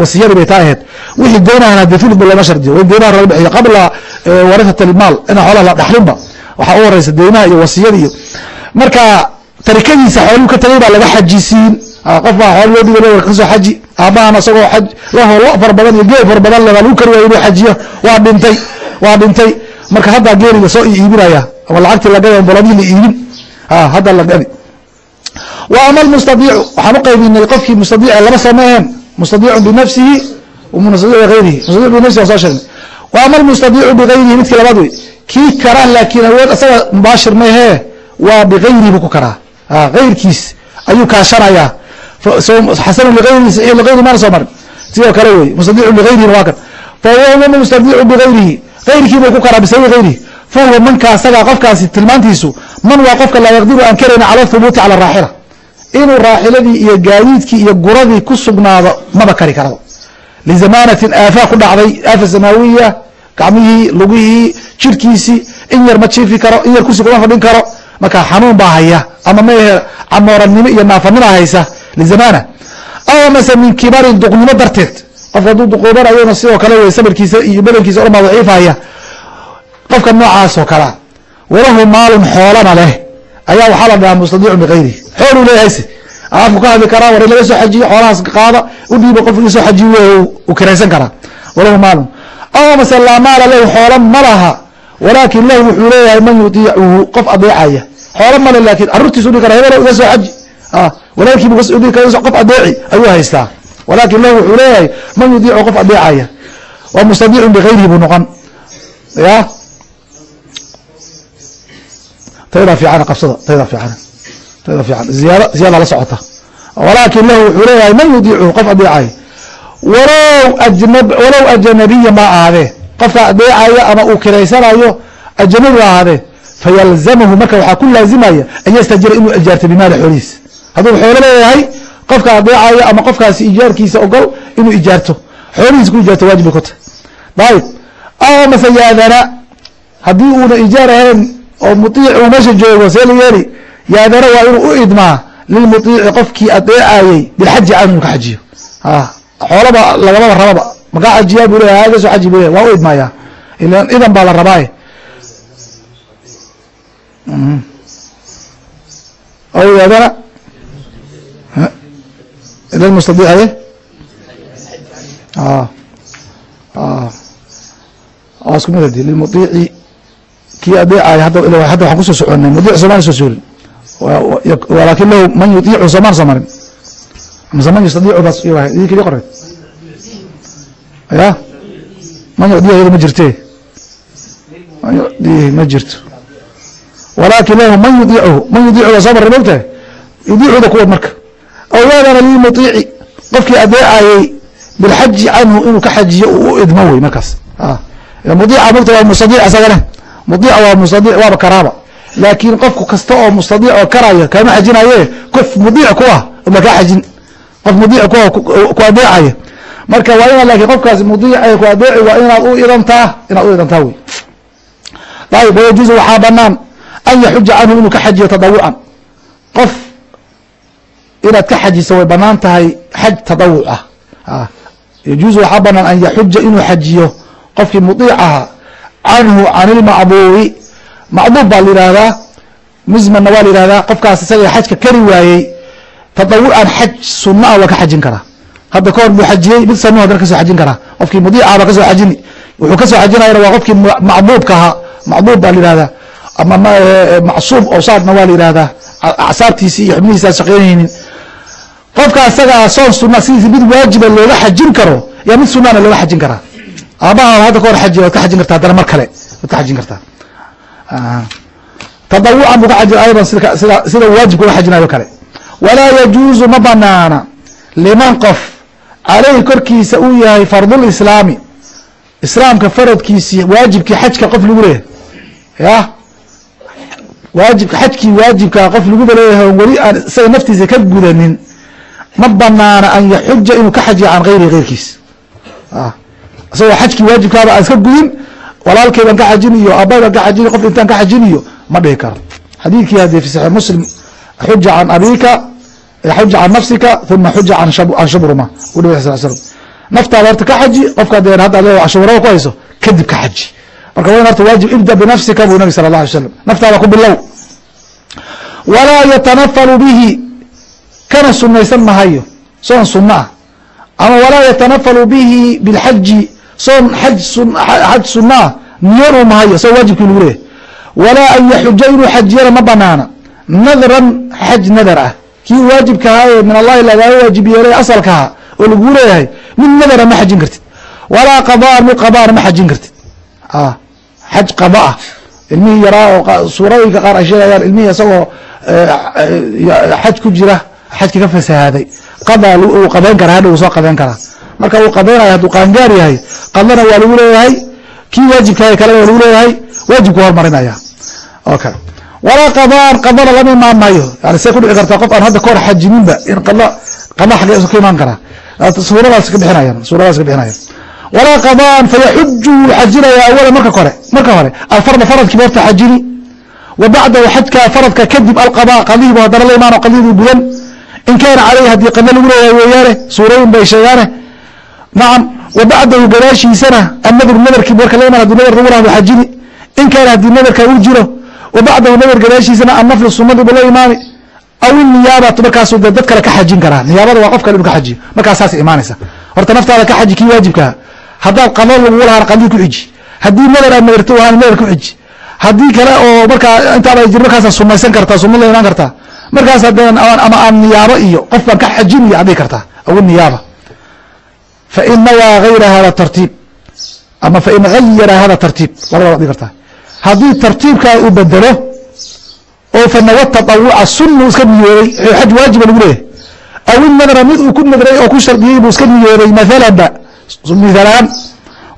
wasiyadii bay taa ahayd. Wixii deynahana dee thuluth ba looma shardiyo. In deynaha laga bixiyo qabla warasat almaal ina xoolaha la dhaxlinba. Waxaa u horeysa deynaha iyo wasiyada iyo marka tarikadiisa xooluhu ka tagay baa laga xajisiin. Qof baa xool loo dhiba ka soo xaji. Aabbahan isagoo aj laho lo fara badan iyo geel fara badan le baa lagu kari waaya inuu xajiyo. Waa dhintay waa dhintay marka haddaa geeli la soo iibinaya ama lacagtii lagada boladii la iibin hadda lagadi wa ama almustadiicu waxaan uqaybinay qofkii mustadiic laba sameen mustadiicun binafsihi mustadiic bigayrihi mustadiic binafsihi waan soo sheegnay. Wa ama almustadiicu bigayrihi midkii labaad wey kii kara laakiin awood isaga mubaashir mahee waa bigayrihi buu ku karaa. Gayrkiis ayuu kaashanayaa. Xasanu ligayrihi ligayrihi maana soo marin. Sidoo kale wey mustadiicu bigayrihina waa kan fahuwa mustadiicu bigayrihi gayrkii buu ku karaa bisababi gayrihi fahuwa manka asagaa qofkaasi tilmaantiisu man waa qofka laa yaqdiru aan karayna cala thubuuti cala raaxila. Inuu raaxiladii iyo gaadiidkii iyo guradii ku sugnaado maba kari karado. Lizamaanatin aafaa ku dhacday aafa samaawiya gacmihii lugihii jirhkiisii in yar ma jiifi karo in yar kursi kuma fadhin karo. Markaa xanuun baa haya ama maehe camooranimo iyo naafanima haysa lizamaana aw mase min kibarin duqnimo darteed qofka hadduu duqoobanayona sidoo kale wey sabirkiisa iyo badankiisa o dhan baa daciifaya qofka noocaas oo kalea walahu maalun xoolana leh ayaa waxaa la dhahaa mustadiicun bikayrihi xooluu leeyahayse afku ka hadli karaa war in laga soo xajiyo xoolahaas qaada u dhiiba qof ii soo xajiy w u kiraysan karaa. Walahu maalun. Aw mase laa maala lahu xoolo ma laha walaakin lahu wuxuu leeyahay man yudiicuhu qof adeecaya. Xoolo male laakin carruurtiisu dhihi kara hebelo iga soo xaji. Walaalkiibu qof adeeci ayuu haystaa walaakin lahu wuxuu leeyahay man yudiicu qof adeecaya waa mustadiicun bikayrihi buu noqon. Ya? Tayda fiican qabsada tayda fiican tayda fiican ziyaada ziyaada la socota. Walaakin lahu wuxuu leeyahay man yudiicuhu qof adeecaya walow ajnab walow ajnabiya ma ahaadee qofka adeecaya ama uu kiraysanayo ajnabi ahaadee fayalzamahu marka waxaa ku laazimaya an yastajira inuu ijaarto bimaali xoolihiis. Hadduu xoolo leeyahay qofka adeecaya ama qofkaasi ijaarkiisa ogol inuu ijaarto xoolihiisa ku ijaarto waajib ku tahay dayib aw mase yaadana haddii uuna ijaar ahayn oo muiic uu meesha joogo see la yeeli yaadana waa inuu u idmaa lilmuiici qofkii adeecayey bilxaji canhu inuu ka xajiyo. Xoolaba lagamaba rababa. Makaa xajiyaa buu leeyahay haaga soo xaji buu leeyahay waa u idmayaa ilan idan baa la rabaaye oo yihahdana ila mustadiic aye a isku mid hadi lilmudiici kii adeecay hadda waxaan ku soo soconay. Mudiic soomali soo soolin walaakin lahu man yudiicu soomaan soo marin. Mase man yustadiicu baas idin kili qoreed ya man yudiic iyada ma jirte man yudiihi ma jirto. Walaakin lahu man yudiicuhu man yudiicuda soo marray mogtahay yudiicuda kuwa marka awlaadana lilmudiici qofkii adeecayey bilxaji canhu inuu ka xajiyo u idmo wey markaas. Mudiica mogta waa mustadiic isagana mudiica waa mustadiic waaba karaaba. Laakiin qofku kasta oo mustadiic oo karaya kama xajinaye qof mudiic ku ah ma kaa xajin. Qof mudiic ku ah ku adeecaya marka waa inaad laakiin qofkaas mudiic ee ku adeeci waa inaad u idantaa inaad u idantaa wey ayib wayajuuzu waxaa banaan an yaxuja canhu inuu ka xajiyo tadawucan. Qof inaad ka xajiso way bannaan tahay xaj tadawuc ah yajuuzu waxaa banaan an yaxuja inuu xajiyo qofkii mudiicaha canhu can ilmacduubi macduub baa la yihahdaa mizmanna waa la yihahdaa qofkaas isaga xajka kari waayey tadawucan xaj sunna ah waa ka xajin karaa hadda kahor buu xajiyey mid sanu haddana ka soo xajin karaa qofkii mudiicaha baa ka soo xajini wuxuu ka soo xajinayana waa qofkii macduubka ahaa macduub baa la yihahdaa ama macsuub awsaadna waa la yihahdaa acsaabtiisi iyo xubnihiisa shaqeynaynin qofka isagaa soon suna sidiisi mid waajiba looga xajin karo yaa mid sunana looga xajin karaa. Aabaha hadda ka hor xajiya waad ka xajin kartaa haddana mar kale waad ka xajin kartaa. Tadawucan buu ka xajin aydan sida sida sida waajibka uga xajinayo kale. Walaa yajuuzu ma banaana. Liman qof caleyhi korkiisa uu yahay fardulislaami islaamka faradkiisii waajibkii xajka qof lagu leeyahay. Ya waajibka xajkii waajibkaa qof laguba leeyahay weli aan isaga naftiisa ka gudanin ma banaana an yaxuja inuu ka xajiyo can gayrihi keyrkiis isagoo xajkii waajibkaaba aan iska gudin walaalkeybaan ka xajin iyo aabbaybaan ka xajin qof intaan ka xajin iyo ma dhihi karo xadiidkii hadee fi saxiix muslim xuja can abika xuja can nafsika uma xuja can shubruma u nabig sal slam naftaada horta ka xaji qofka dee hadda le shubrada ku hayso kadib ka xaji. Marka waa in horta waajib ibda binafsika buu nabi sala allah alay slam naftaada ku bilow. Walaa yatanafalu bihi kana sunaysan mahayo. Soon sunna. Ah ama walaa yatanafalu bihi bilxaji soon xaj ah niyoon uu mahayo. Sao waajibkii lagu leeyahy walaa an yaxuja inuu xajiyana ma banaana. Nadran xaj nadar ah. Kii waajibkahaa ee min allahi lagaaga waajib yeelay asalkaha oo laguu leeyahay mid nadara ma xajin kartid. Walaa qadaan mid qadaana ma xajin kartid. Xaj qada ah. Ilmihii yaraa oo suurooyinka qaar ay sheegayaan ilmihii isagoo xaj ku jira xajki ka fasahaaday. Qadaa uu qadayn karaa hadha uu soo qadayn karaa. Marka uu qadaynayo hadduu qaangaar yahay qadana waa lagu leeyahay kii waajibkaha kalena waa lagu leeyahay waajibku hormarinaya okay walaa qadaan qadana lama imaan maayo. Yani say ku dhici kartaa qof aan hadda kahor xajininba in qada qada xagee ka imaan karaa. Suuradaas ka bixinayaan suuradaas ka bixinayaan. Walaa qadaan fayaxuju wuu xajinaya awala marka kore marka hore. Alfarda faradkiiba horta xajini. Wa bacdahu xajka faradka kadib alqada qadihiibu haddana la imaan qadihidii gudan in kaana caleyhi haddii qada lagu leeyahay weeyaane suurooyin bay sheegaane nacam wa bacdahu gadaashiisana annadru nadarkii marka la imaan haddii nadar lagu lahaa xajini in kaana haddii nadarka uu jiro wa bacdahu nadar gadaashiisana annaflu sunadiibu la imaani aw iniyaabatu markaasu dee dad kale ka xajin karaa niyaabada waa qof kale inu ka xajiyo markaas saas imaanaysa horta naftaada ka xaji kii waajibkaha haddaad qado lagu lahaan qadii ku xiji haddii nadar aad nadarto wahaan nadar ku xiji haddii kale oo markaa intaada jir markaasa sumaysan kartaa sunna la imaan kartaa markaas hadee ama aan niyaabo iyo qof baan ka xajin iyo adhigi kartaa aw niyaaba. Fain nawaa gayra hada tartiib. Ama fain gayara hada tartiib. Labada waad kartaa haddii tartiibkaa uu bedelo oo fanawa taawuca sunnu iska niyooday xaj waajiba lagu leeyahay. Aw inadra mid uu ku nadray oo ku shardiyey buu iska niyooday maalanba mialaan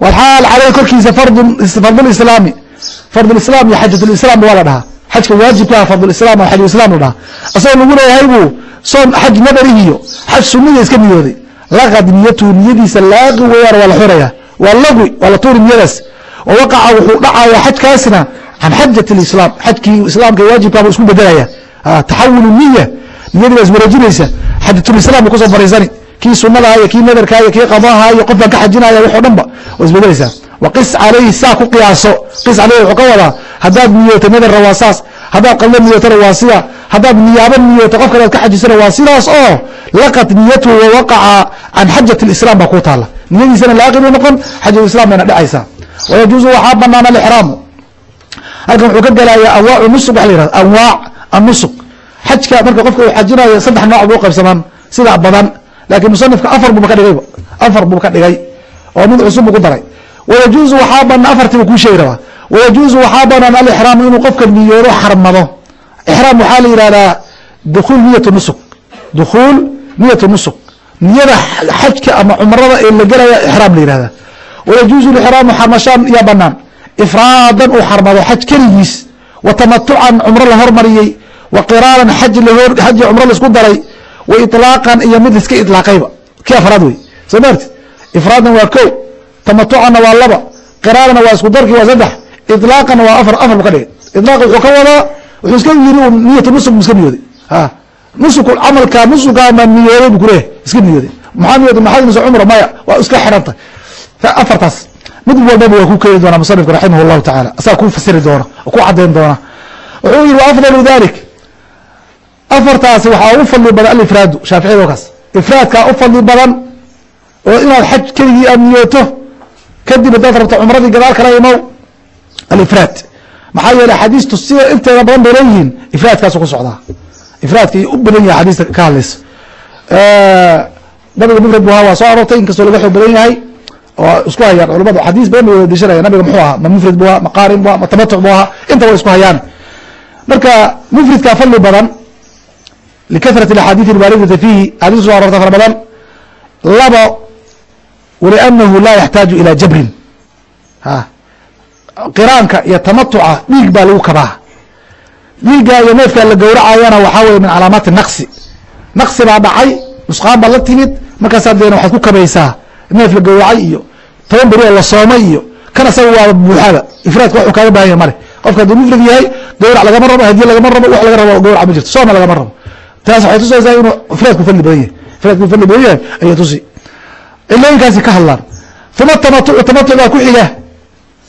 wlxaal caleyh korkiisa fardulislaami fardulislaam xajatulislaam waa la dhahaa xajka waajibkaha fardulislam oo xajulislam la dhahaa asagoo lagu leeyahay buu soon xaj nadarihiyo xaj sunniya iska niyooday. Laqad niyatuhu niyadiisa laaqi weyaan waa la xuraya waa lagwi waa la tuuri niyadaas. Wa waqaca wuxuu dhacaya xajkaasna can xajat lislaam xajkii islaamka waajibkaabuu isku bedelaya taxawulu niya niyadii baa iswareejinaysa xajatulislaam buu ku soo fariisani kii sunadaha iyo kii nadarkaa iyo kii qadaha iyo qof baan ka xajinaya wax o dhan ba waa isbedelaysaa waqis calayhi saa ku qiyaaso. Qis caleyhi wuxuu ka wadaa haddaad niyooto nadarna waa saas haddaad qallo niyootona waa sida haddaad niyaabo niyooto qof kale ad ka xajisana waa sidaas oo laqad niyatuhu wawaqaca can xajat اlislam baa kuu taala. Niyadiisana laaqibay noqon xajatulislam bayna dhacaysaa. Wayajuuzu waxaa banaan alixraamu. Halkan wuxuu ka gelayaa anwaacu nusuk waa la yihahda anwaac anusuk xajka marka qofka uu xajinayo saddex nooc buu qaybsamaan sida badan. Laakiin musanifka afar buuba ka dhigayba afar buu ka dhigay oo mid cusub buu ku daray wayajuuzu waxaa banaan afartii buu kuu sheegi rabaa wayajuuzu waxaa banaan alixraamu inuu qofka niyoodo xarmado ixraam waxaa la yihahdaa dukuul niyat nusuk dukuul niyat nusuk niyada xajka ama cumrada ee la gelaya ixraam la yihahda wayajuuzu lixraamu xarmashaan yaa banaan ifraadan uu xarmado xaj keligiis wa cumro la hormariyey wa qiraanan xaj xaji cumro la isku daray wa ilaaqan iyo mid laiska ilaaqayba ki afraad wey soo maarti ifraadna waa ko tamatucanna waa laba qiraanana waa isku darki waa saddex ilaaqanna waa afar afar bu ka dhigay ilaaq wuxuu ka wadaa wuxuu iska yiri un niyat nusuk bu iska niyooday. A nusuk camalka nusukaama niyooday bu kuleeyahay iska niyooday. Maxaa niyooday maxaad mise cumra maya waa iska xidhanta afartaas mid walbaba waa ku keeni doonaa musanifku raximah llahu tacaala asaga ku fasiri doona oo ku cadeyn doona. Wuxuu yihi wa afdalu dalik afartaasi waxaa ugu fadli badan alifraadu shaaficiyada wakaas ifraadkaa u fadli badan oo inaad xaj keligii aad niyooto kadib haddaad rabto cumradii gadaal kala imow. Alifraad. Maxaa yeele axaadiistu sida inteeda badan bay leeyihiin ifraadkaasu ku socdaa. Ifraadka u badan yahay xadiista ka hadlaysa nabiga mufrad bu ahaa waa soo aroortay inkastoo laga xoog badan yahay oo isku hayaan culamadu xadiis badan bay wada nabiga muxuu ahaa ma mufrad bu ahaa ma qaarin bu aha ma tamatuc bu ahaa inta way isku hayaan. Marka mufridkaa fadli badan likahrat axaadiid alwaaridati fiihi axadis so aroorta fara badan labo walianahu laa yaxtaaju ila jabrin qiraanka iyo tamatuca dhiig baa lagu kabaa dhiigga iyo neefkaa la gowracayana waxaa weye min calaamaati naqsi naqsi baa dhacay nusqaan baa la timid markaasaa deena waxaad ku kabaysaa neef la gowracay iyo toban beri oo la soomay iyo kan asaga waa buuxada ifraadka waxuu kaaga baahan yahy male qofka hadduu mufrad yahay gowrac lagama rabo hadiye lagama rabo wax laga rabo gowrac ma jirto sooma lagama rabo taas waxay tusaysaa inuu ifraadku fadli badan yahay ifraadku fadli badan yahay ayay tusi cilooyinkaasi ka hadlaan. Uma tamatucu tamatuc baa ku xiga.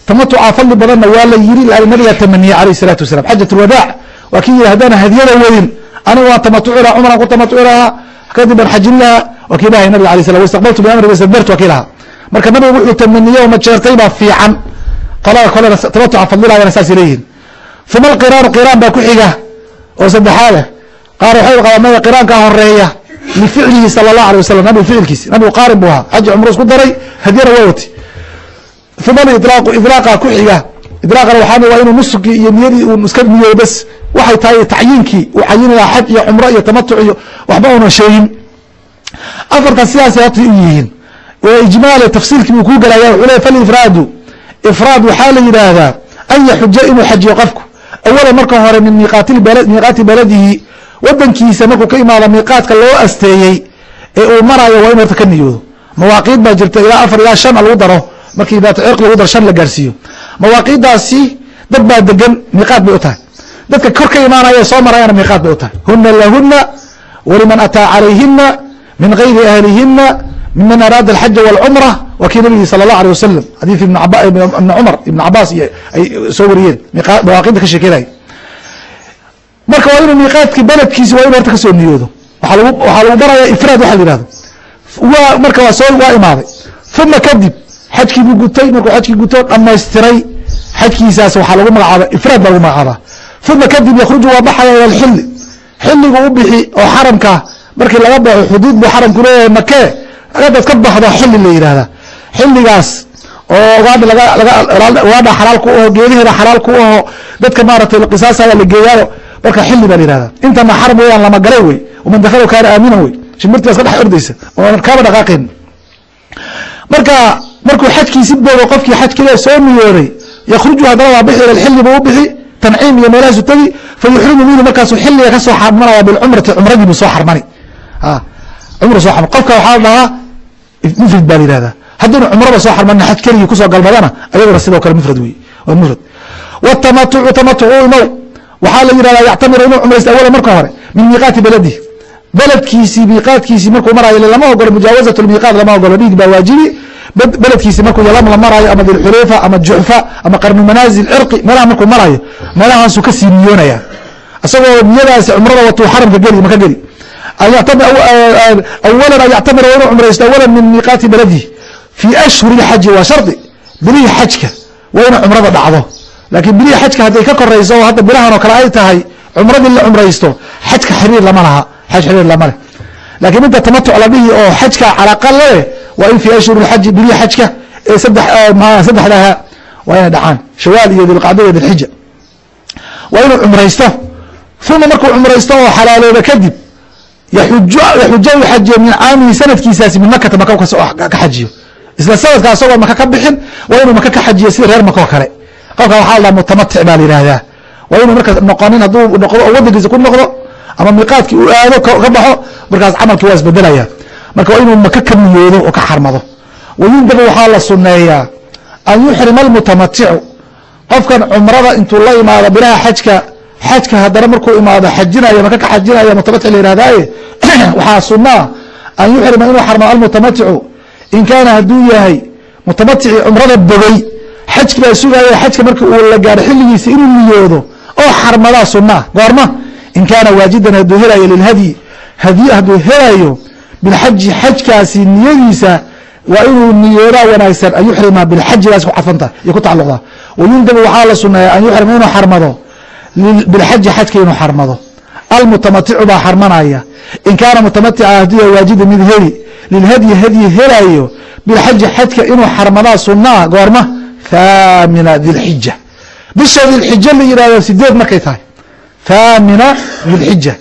Tamatucaa fadli badanna waa la yiri nabigaa tamaniye alayh isalaatu wasalam xajat lwadaac waa kii yiri haddaan hadiyada wadin anigu waan tamatuci lahaa cumran ku tamatuci lahaa. Kadib aan xajin lahaa. Waa kii ilahay nabiga alay slam wastaqbaltu biamri wastadbartu waa kii lahaa marka nabigu wuxuu tamaniye oo majeertay baa fiican. Qolada kolena tamatuca fadlilaadana saasay leeyihiin uma alqiraanu qiraan baa ku xiga. Oo saddexaad. Ah qaar waxay qabaan maga qiraankaa horreeya lificlihi sala اllah alay wasalam nabiga ficilkiisi nabigu qaarin buu ahaa xaji cumro isku daray hadiyana waa wati uma alilaaqu ilaaqa ku xiga ilaaqana waxaa waa inuu nusugii iyo niyadii uu iska niyooy bes waxay tahay tacyiinkii uu cayinayaa xaj iyo cumro iyo tamatuc iyo waxba una sheegin afartaas sidaasay horta u yihiin ijmaala tafsiilkii buu kuu galaya wuxuu leey falifraadu ifraad waxaa la yidhaahdaa an yaxuja inuu xajiyo qofku awalan marka hore min miiqaati baladihi wadankiisa markuu ka imaado miiqaadka loo asteeyey ee uu marayo waa in horta ka niyoodo. Mawaaqiid baa jirta ilaa afar ilaa shan lagu daro. Markii daat cirq lagu daro shan la gaarsiiyo. Mawaaqiidaasi dad baa degan miiqaad bay u tahay. Dadka kor ka imaanaya soo marayana miiqaad bay u tahay. Huna lahuna waliman ataa calayhina min gayri ahlihina miman araada alxaja walcumra waa kii nabigi sala allah alay wasalam xadiid ibn cumar ibn cabaas iyo ay soo wariyeen. Mawaaqiidda ka sheekenaya marka waa inuu miiqaadki beledkiisi waa inu horta ka soo niyoodo waxaa lagu baraya ifraad waxa la yihahdo waa marka waa soo waa imaaday uma kadib xajkii buu gutay markuu xajkii guto dhamaystiray xajkiisaas waxaa lagu magacaaba ifraad baa lagu magacaabaa uma kadib yakruju waa baxaya ila alxilli xilligu u bixi oo xaramka markii laga baxo xuduud buu xaramku leeyahay makee hadaad ka baxdo xilli la yihahda xilligaas oo ugaadha xalaal ku aho geedaheeda xalaal ku aho dadka maaratay qisaasaya la geeyaayo marka xilli baa la yihahda intana xaram weyaan lama galay wey. Waman dakalo kaana aaminan wey. Shimbirtii iska dhex ordaysa. Oonan kaaba dhaqaaqayn marka markuu xajkiisi boogo qofkii xaj keliya soo niyooday yakruju haddana waa bixi ila xilli buu u bixi tanciim iyo meelahaasu tegi fa yuxrimu minhu markaasuu xilliga ka soo xarmanaya bilcumrati cumradii buu soo xarmani. Cumru soo xarman qofka waxaa la dhahaa mufrid baa la yihahdaa hadduuna cumraba soo xarmanin xaj keligii ku soo galmadana ayaduna sidoo kale mufrad wey. Waa mufrad. Watamatucu tamatucu imow waxaa la yihahdaa yactamiru inuu cumraysta awala marka hore min miiqaati beladihi beledkiisii miiqaadkiisii markuu maraayo lama ogolo mujaawazat lmiiqaad lama ogolo dhiig baa waajibi. Beledkiisi markuu yalam la maraayo ama dilxulayfa ama juxfa ama qarnu manaazil cirqi meelaha markuu maraayo meelahaasuu ka sii niyoonaya isagoo niyadaasi cumrada watuu xaramka geli maka geli. Awalan an yactamira inuu cumraysto awalan min miiqaati beladihi fii ashhuri lxaji waa shardi bilihii xajka waa inay cumrada dhacdo laakiin bilihii xajka hadday ka korayso oo hadda bilahan oo kale ay tahay cumradii la cumraysto xajka xiriir lama laha. Xaj xiriir lama leh. Laakiin midda tamatuc la dhihi oo xajka calaqa leh waa in fii ashhuri lxaji bilihii xajka ee saddexdaha waa inay dhacaan. Shawaal iyo dilqacda iyo dilxija waa inuu cumraysto. Uma markuu cumraysto oo xalaalooba kadib yaxuja u xajiyo min caamihi sanadkiisaasi min makata maka ka xajiyo. Isla sanadka asagoo maka ka bixin waa inuu maka ka xajiyo sida reer maka oo kale qofka waxaa la mutamatic baa la yihahdaa waa inuu markaas noqonin hadduu noqdo oo wadankiisa ku noqdo ama miiqaadkii uu aado ka baxo markaas camalkii waa isbedelaya. Marka waa inuu maka ka oo ka xarmado. Wayundabu waxaa la suneeyaa an yuxrima almutamaticu qofkan cumrada intuu la imaado bilaha xajka xajka haddana markuu imaado xajinaya maka ka xajinaya mutamatic la yihahdaye waxaa sunaa an yuxrima inuu xarmado almutamaticu in kaana hadduu yahay mutamaticii cumrada bogey xajki baa sugaya xajka marka uu la gaadho xilligiisa inuu niyoodo oo xarmadaa sunaa goorma? In kaana waajidan hadduu helayo lilhadyi hadyi hadduu helayo bilxaji xajkaasi niyadiisa waa inuu niyoodaa wanaagsan an yuxrima bilxajidaas ku cadfanta iyo ku tacaluqda wayundabu waxaa la suneeya an yuxrima inuu xarmado bilxaji xajka inuu xarmado. Almutamaticu baa xarmanaya in kaana mutamatica yahay waajida mid heli lilhadyi hadyi helayo bilxaji xajka inuu xarmadaa sunaa goorma thamina dilxija bisha dilxija la yihahdo sideed markay tahay. Thamina dilxija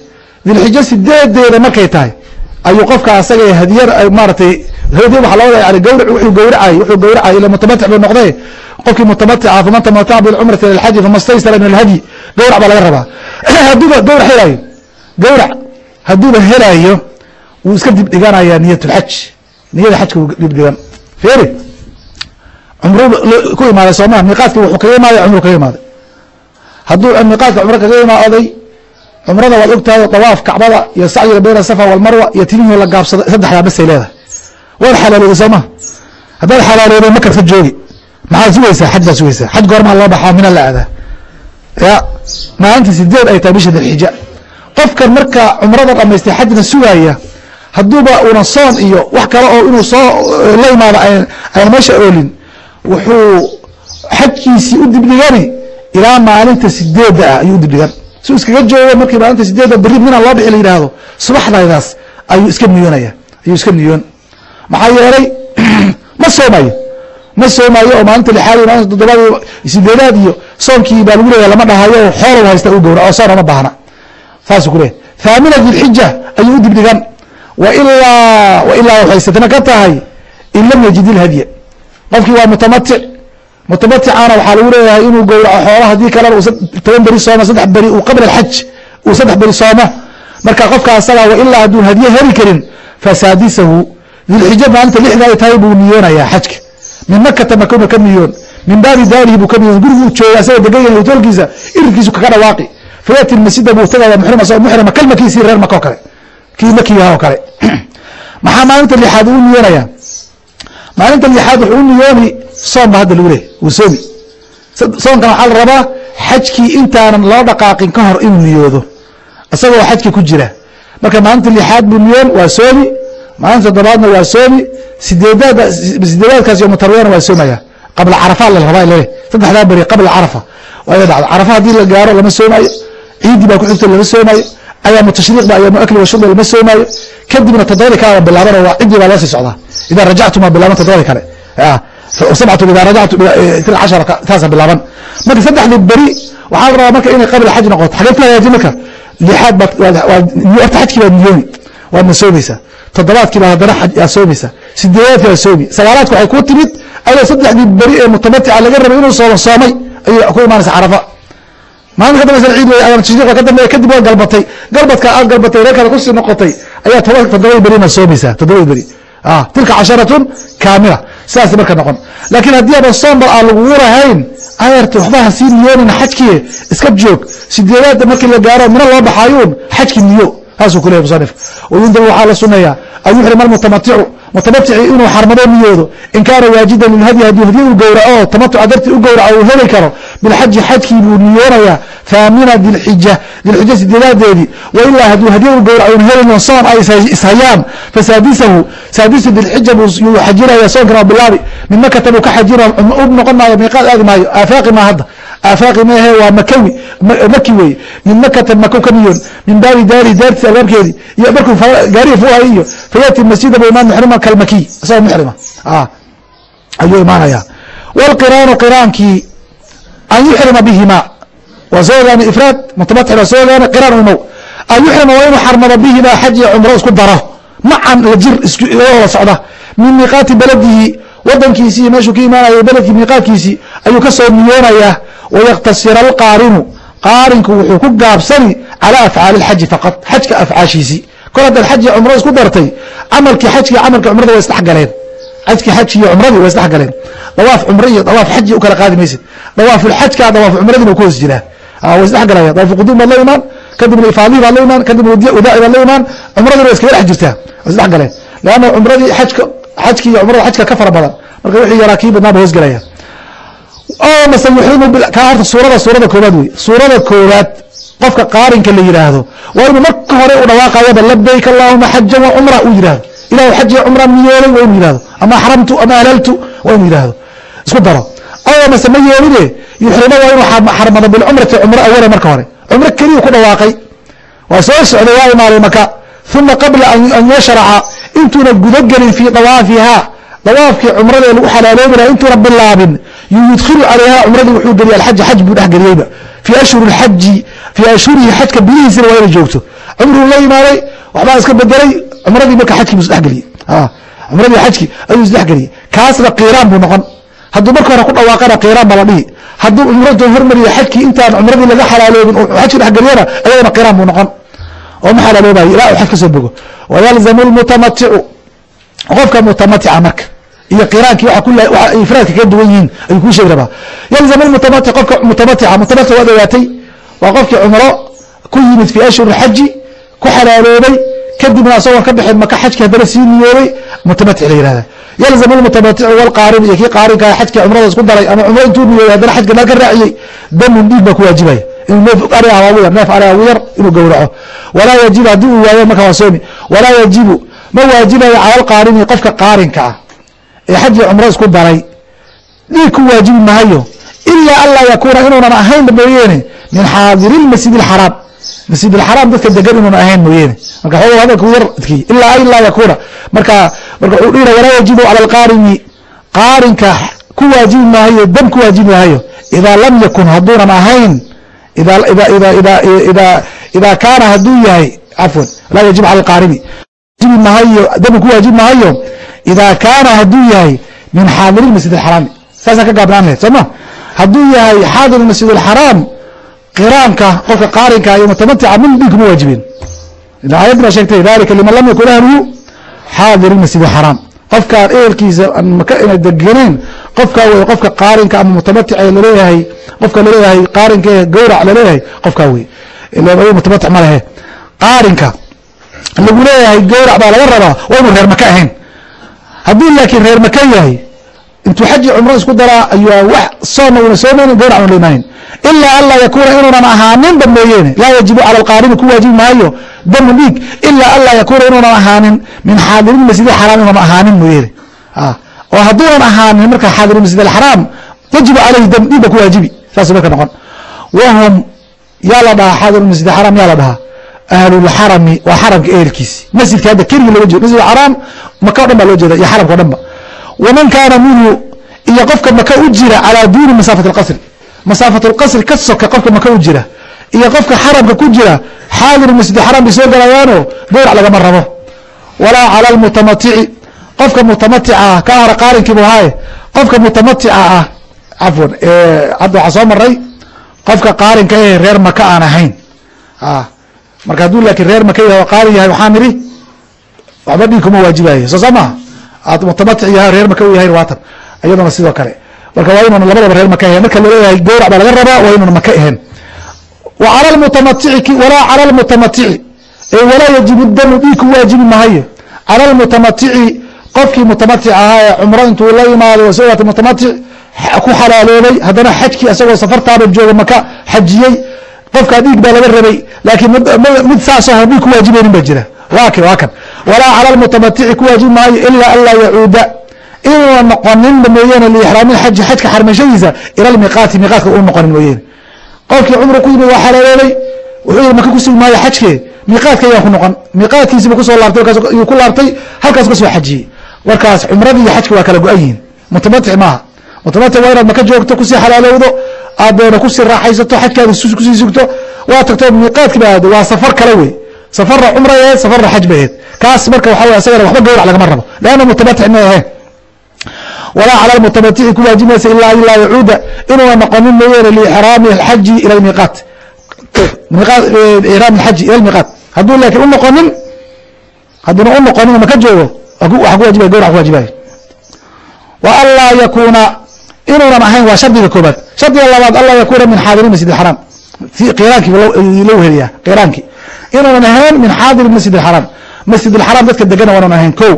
dilxija sideedeeda markay tahay. Ayuu qofka asaga hadiya maaratay hadiya waxa loo yani gawrac wuxuu gawracay wuxuu gawracay ila mutamatic buu noqday. Qofkii mutamatica faman tamataca bilcumrati ila alxaji fama staysara min alhadyi. Gawrac baa laga rabaa. Hadduuba gawrac helayo gawrac hadduuba helayo wuu iska dib dhiganayaa niyat lxaj. Niyada xajka wuu dib dhigan. Fiiri cumru ku imaaday sooma miiqaadki wuxuu kaga imaaday cumru kaga imaaday. Hadduu miiqaadka cumro kaga imaaday cumrada waad ogtahay dawaaf kacbada iyo sacyiga bayna safa walmarwa iyo timihii la gaabsaday saddexdaa basay leedahay. Waad xalaalooday sooma haddaad xalaalooday ma karta joogi. Maxaad sugaysaa? Xaj baad sugaysaa. Xaj goormaa loo baxaa mina la aadaa. Ya maalinta sideed ay tahay bisha dilxija qofkan marka cumrada dhamaystay xajna sugaya hadduuba una soon iyo wax kale oo inuu soo la imaado ayna meesha oolin wuxuu xajkiisii u dibdhigani ilaa maalinta sideedda ah ayuu u dibdhigan. Su iskaga joogo markii maalinta sideedda berri mina loo bixi la yidhaahdo subaxdaydaas ayuu iska niyoonaya ayuu iska niyoon maxaa yeelay ma soomayo ma soomaayo oo maalinta lixaad iyo maalinta toddobaad iyo sideedaad iyo soonkii baa lagu leeyahay lama dhahayo oo xoolow haysta u gowra oo soona ma baahna. Saasuu ku leeyahy thaamina dilxija ayuu u dibdhigan. Wailaa wailaa waxay sitna ka tahay in lam yajid ilhadya qofkii waa mutamatic. Mutamaticana waxaa lagu leeyahay inuu gowraco xoola haddii kalena toban beri sooma saddex beri qabla alxaj uu saddex beri soomo marka qofka asaga wailaa hadduu hadye heli karin fasaadisahu dilxija maalinta lixda ay tahay buu niyoonayaa xajka. Min makata makuna ka niyoon. Min baabi daarihi buu ka niyoon. Guriguu jooga asagoo degan yahay hotoolkiisa iridkiisu kaga dhawaaqi fayati masjida buu tagaya muxrim asagoo muxrima kalmakiisii reer maka oo kale. Kii makiyaha oo kale. Maxaa maalinta lixaad uu niyoonaya maalinta lixaad wuxuu u niyooni soon ba hadda lagu leeyahy wuu soomi soonkan waxaa la rabaa xajkii intaanan loo dhaqaaqin ka hor inuu niyoodo isagoo xajka ku jira. Marka maalinta lixaad buu niyoon waa soomi maalinta toddobaadna waa soomi sideedaad sideedaadkaas iyo mutarwiyana waa soomaya qabla carafa la rabaa lele saddexdaa beri qabla carafa. Waa ina dhacdo carafa haddii la gaaro lama soomaayo. Ciidii baa ku xigta lama soomaayo. Ayaamu tashriiq ba ayaamu akli wa shurbi lama soomaayo. Kadibna toddobadii kaleba bilaaban waa ciddii baa loo sii socdaa idaa rajactum waa bilaaban toddobadii kale sabcatu idaa rajactu ila cashara taasa bilaaban marka saddexdii beri waxaa la rabaa marka inay qabla xaj noqoto xagee ku hagaaji marka lixaad baad horta xajkii baad niyooni waadna soomaysaa toddobaadkii baa haddana yaa soomaysaa sideedaadkii baa soomi sagaalaadka waxay ku timid ayadoo saddexdii beri ee mutamatica laga rabay inuu soomo soomay ayay ku imaanaysa carafa maalinta ka dambaysa ciid ayaam tashriiq ka dambeeya kadib waa galbatay galbadka aad galbatay reerkaada ku sii noqotay ayaa toba toddobadii berina soomaysaa toddobadii beri tilka casharatun kaamila. Sidaas marka noqon. Laakiin haddii aba soomba aan lagugu lahayn ayarta waxba hasii niyoonina xajkii iska joog sideedaadda markii la gaaro mina loo baxaayuun xajki niyo saasuu ku leyahy musanif wayundabu waxaa la suneeyaa an yuxrima almutamaticu mutamatici inuu xarmado niyoodo in kaana waajidan lilhadyi hadduu hadyi u gowraco tamatuca dartii u gowraco uu heli karo bilxaji xajkii buu niyoonayaa thaamina dilxija dilxija sideedaadeedii wailaa hadduu hadyi u gowraco un helin soon ay ishayaan fasaadisahu saadisu dilxija buu xajinaya soonkan waa bilaabi. Min makata buu ka xajina u noqon maayo miiqaad aadi maayo aafaaqi maa hadda aafaaqi maahe waa makawi maki weye min makata mako ka niyoon min baabi daari daartiisa albaabkeedii iyo markuu gaarihi fuuhay iyo fayati masjida bu imaan muxrima kalmakiy isagoo muxrima. Ayuu imaanaya wاlqiraanu qiraankii an yuxrima bihima waa soo ogaana ifraad mutamatic waa soo ogaana qiraan umow an yuxrima waa inuu xarmado bihima xaj iyo cumro isku daro macan la jir la socda min miiqaati beladihi wadankiisii meeshuu ka imaanayo beledkii miiqaadkiisii ayuu ka soo niyoonayaa wayaktasira alqaarinu qaarinku wuxuu ku gaabsani calى afcaali اxaji faqad xajka afcaashiisii. Kol haddaad xaj iyo cumro isku dartay camalkii xajki camalka cumrada way isdhexgaleen xajkii xajki iyo cumradii way isdhexgaleen dawaaf cumre iyo dawaaf xaji u kala qaadi maysid. Dawaafulxajka dawaaf cumradina ku hoos jiraa way isdhexgalaya dawaaf quduum baad la imaan kadibna ifaadihi baad la imaan kadibna wadaaci baad la imaan cumradina way iskaga dhex jirtaa way isdhexgaleen leanna cumradii xajka xajki iyo cumrada xajka ka fara badan. Marka wixii yaraa kii badnaa ba hoos gelaya mase yuxrimu ka horta suurada suurada koobaad wey suurada koobaad qofka qaarinka la yidhaahdo waa inuu marka hore u dhawaaqayaba labayk allahuma xajan wa cumra uu yidhahdo ilahu xaj iyo cumra niyeelay waa inuu yidhahdo ama axramtu ama ahlaltu waa inuu yidhahdo isku daro. Oo mase ma yeeline yuxrimo waa inuu xarmado bilcumrati cumro awala marka hore. Cumro keliyu ku dhawaaqay. Waa soo socday waa imaaday maka uma qabla an yashraca intuuna gudagelin fii dawaafiha dawaafkii cumrada ee lagu xalaaloobi laha intuuna bilaabin yudkilu calayha cumradii wuxuu geliya alxaja xaj buu dhex geliyeyba. Fii ashhuri xaji fii ashhurihi xajka bilihiisina waa inay joogto. Cumruu la imaaday waxbaa iska bedelay cumradii marka xajkii buu isdhexgeliyey cumradii xajkii ayuu isdhexgeliyey kaasna qiiraan buu noqon. Hadduu marka hore ku dhawaaqana qiiraan baa la dhihi. Hadduu cumradu hormariyo xajkii intaan cumradii laga xalaaloobin oo xajki dhexgeliyana ayadana qiiraan buu noqon oo ma xalaaloobayo ilaa uu xaj ka soo bogo. Wayalzamu lmutamaticu qofka mutamatica marka iyo qiraankii ifraadka kaga duwan yihiin ayuu kuu sheegi rabaa yalzam mutamati qofka mutamatica mutamatic waad ogaatay waa qofkii cumro ku yimid fii ashhur xaji ku xalaaloobay kadibna asagoon ka bixin maka xajki haddana sii niyoobay mutamatic la yihahda yalzam lmutamaticu walqaarin iyo kii qaarinka xajkii cumrada isku daray ama cumro intuu niyoobay haddana xaj gadaal ka raaciyey damun dhiig baa ku waajibaya neef inuu gowraco. Walaa yajibu haddii uu waayo marka waa soomi. Idaa lam yakun hadduunan ahayn ida kaana haduu yahay. Afwan. Laa yajib cala qaaribi mahayo dambi ku waajib mahayo. Idaa kaana haduu yahay min xaadiri masjid alxaraami saasaan ka gaabnaan lahayd soo ma hadduu yahay xaadir masjid alxaraam qiraanka qofka qaarinka iyo mutamatixa min dhinkuma waajibeen ila aayaddi sheegtay dalika liman lam yakun ahluhu xaadir masjid alxaraam qofkaan ehelkiisa maka ina degeneen qofkaa wey qofka qaarinka ama mutamatica la leeyahay qofka la leeyahay qaarinka gowrac la leeyahay qofkaa wey ila mutamatic ma lehe qaarinka lagu leeyahay gowrac baa laga rabaa waa inuu reer maka ahayn. Hadduu laakiin reer maka yahay intuu xaji cumro isku daraa ayua wax soonna una soomaynin gowrac una imaanin ilaa an laa yakuuna inuunan ahaaninba mooyeene. Laa yajibu cala alqaarini ku waajibi maayo damu dhiig. Ilaa an laa yakuuna inuunan ahaanin min xaadirin masjid xaraam inuunan ahaanin mooyeene. Oo hadduunan ahaanin marka xaadirin masjid alxaraam yajibu caleyhi dam dhiig ba ku waajibi. Saas marka noqon. Wahum yaa la dhahaa xaadirin masjid xaraam yaa la dhahaa ahlulxarami waa xaramka ehelkiisi. Masjidka hadda keligii loga jeedo. Masjid xaraam maka o dhan baa loo jeeda iyo xaramka o dhan ba waman kaana minhu iyo qofka maka u jira calaa duuni masaafat اlqasri masaafat اlqasri ka soka qofka maka u jira iyo qofka xaramka ku jira xaadir masjid xaram bay soo galayaano gowrac lagama rabo. Walaa cala lmutamatici qofka mutamatica ah ka hore qaarinkiibu haaye qofka mutamatica ah cafwan hadda waxaa soo maray qofka qaarinka ee reer maka aan ahayn. Marka hadduu laakiin reer maka yahay oo qaarin yahay waxaa nidhi waxba dhiig kuma waajibayo soo saa mutamatic yahay reer maka u yahay waatan iyaduna sidoo kale. Marka waa inuuna labadaba reer maka ahayn marka la leeyahay gowrac baa laga rabaa waa inuuna maka ahayn wa cala lmutamatici walaa cala lmutamatici walaa yajibu damu dhiig ku waajibi mahayo cala almutamatici qofkii mutamatic ahaa ee cumro intuu la yimaado isagoo mutamatic ku xalaaloobay. Haddana xajkii isagoo safartaaba jooga maka xajiyey. Qofkaa dhiig baa laga rabay laakiin mid saasoo dhiig ku waajibaynin baa jira. Waa kan waa kan walaa cala almutamatici ku waajibi maayo ilaa an laa yacuuda. Inuuna noqoninba mooyeene liixraami lxaji xajka xarmashadiisa ila lmiiqaati miiqaatka uu noqonin mooyeene qofkii cumru ku yimid waa xalaaloobay wuxuu yihi maka kusugi maayo xajkee? Miiqaadka ayaan ku noqon. Miiqaadkiisiba ku soo laabtay ku laabtay halkaas ka soo xajiyey. Warkaas cumradii iyo xajka waa kala go-an yihiin. Mutamatic maaha. Mutamatic waa inaad maka joogto ku sii xalaalowdo aad deena ku sii raaxaysato xajkaada ku sii sugto waa tagto miiqaadki ba aado waa safar kale wey safarna cumra aheed safarna xaj ba aheed kaas marka waxa wey isagana waxba gawrac lagama rabo leanna mutamatic ma aheen walaa cala lmutamatici ku waajibaysa ilaa an laa yacuuda inuuna noqonin mooyeene liixraami alxaji ila miiqaat iraam xaji ila miiqaat hadduu laakiin u noqonin hadduuna u noqonin maka joogo waxa ku wajibaya gawrac ku waajibayo wa an laa yakuuna inuunan ahayn waa shardiga koobaad shardiga labaad an laa yakuuna min xaadiri masjid اxaraam lou heliyaa qiraankii inuunan ahayn min xaadiri masjid اxaraam masjid اxaraam dadka degana waanan ahayn ko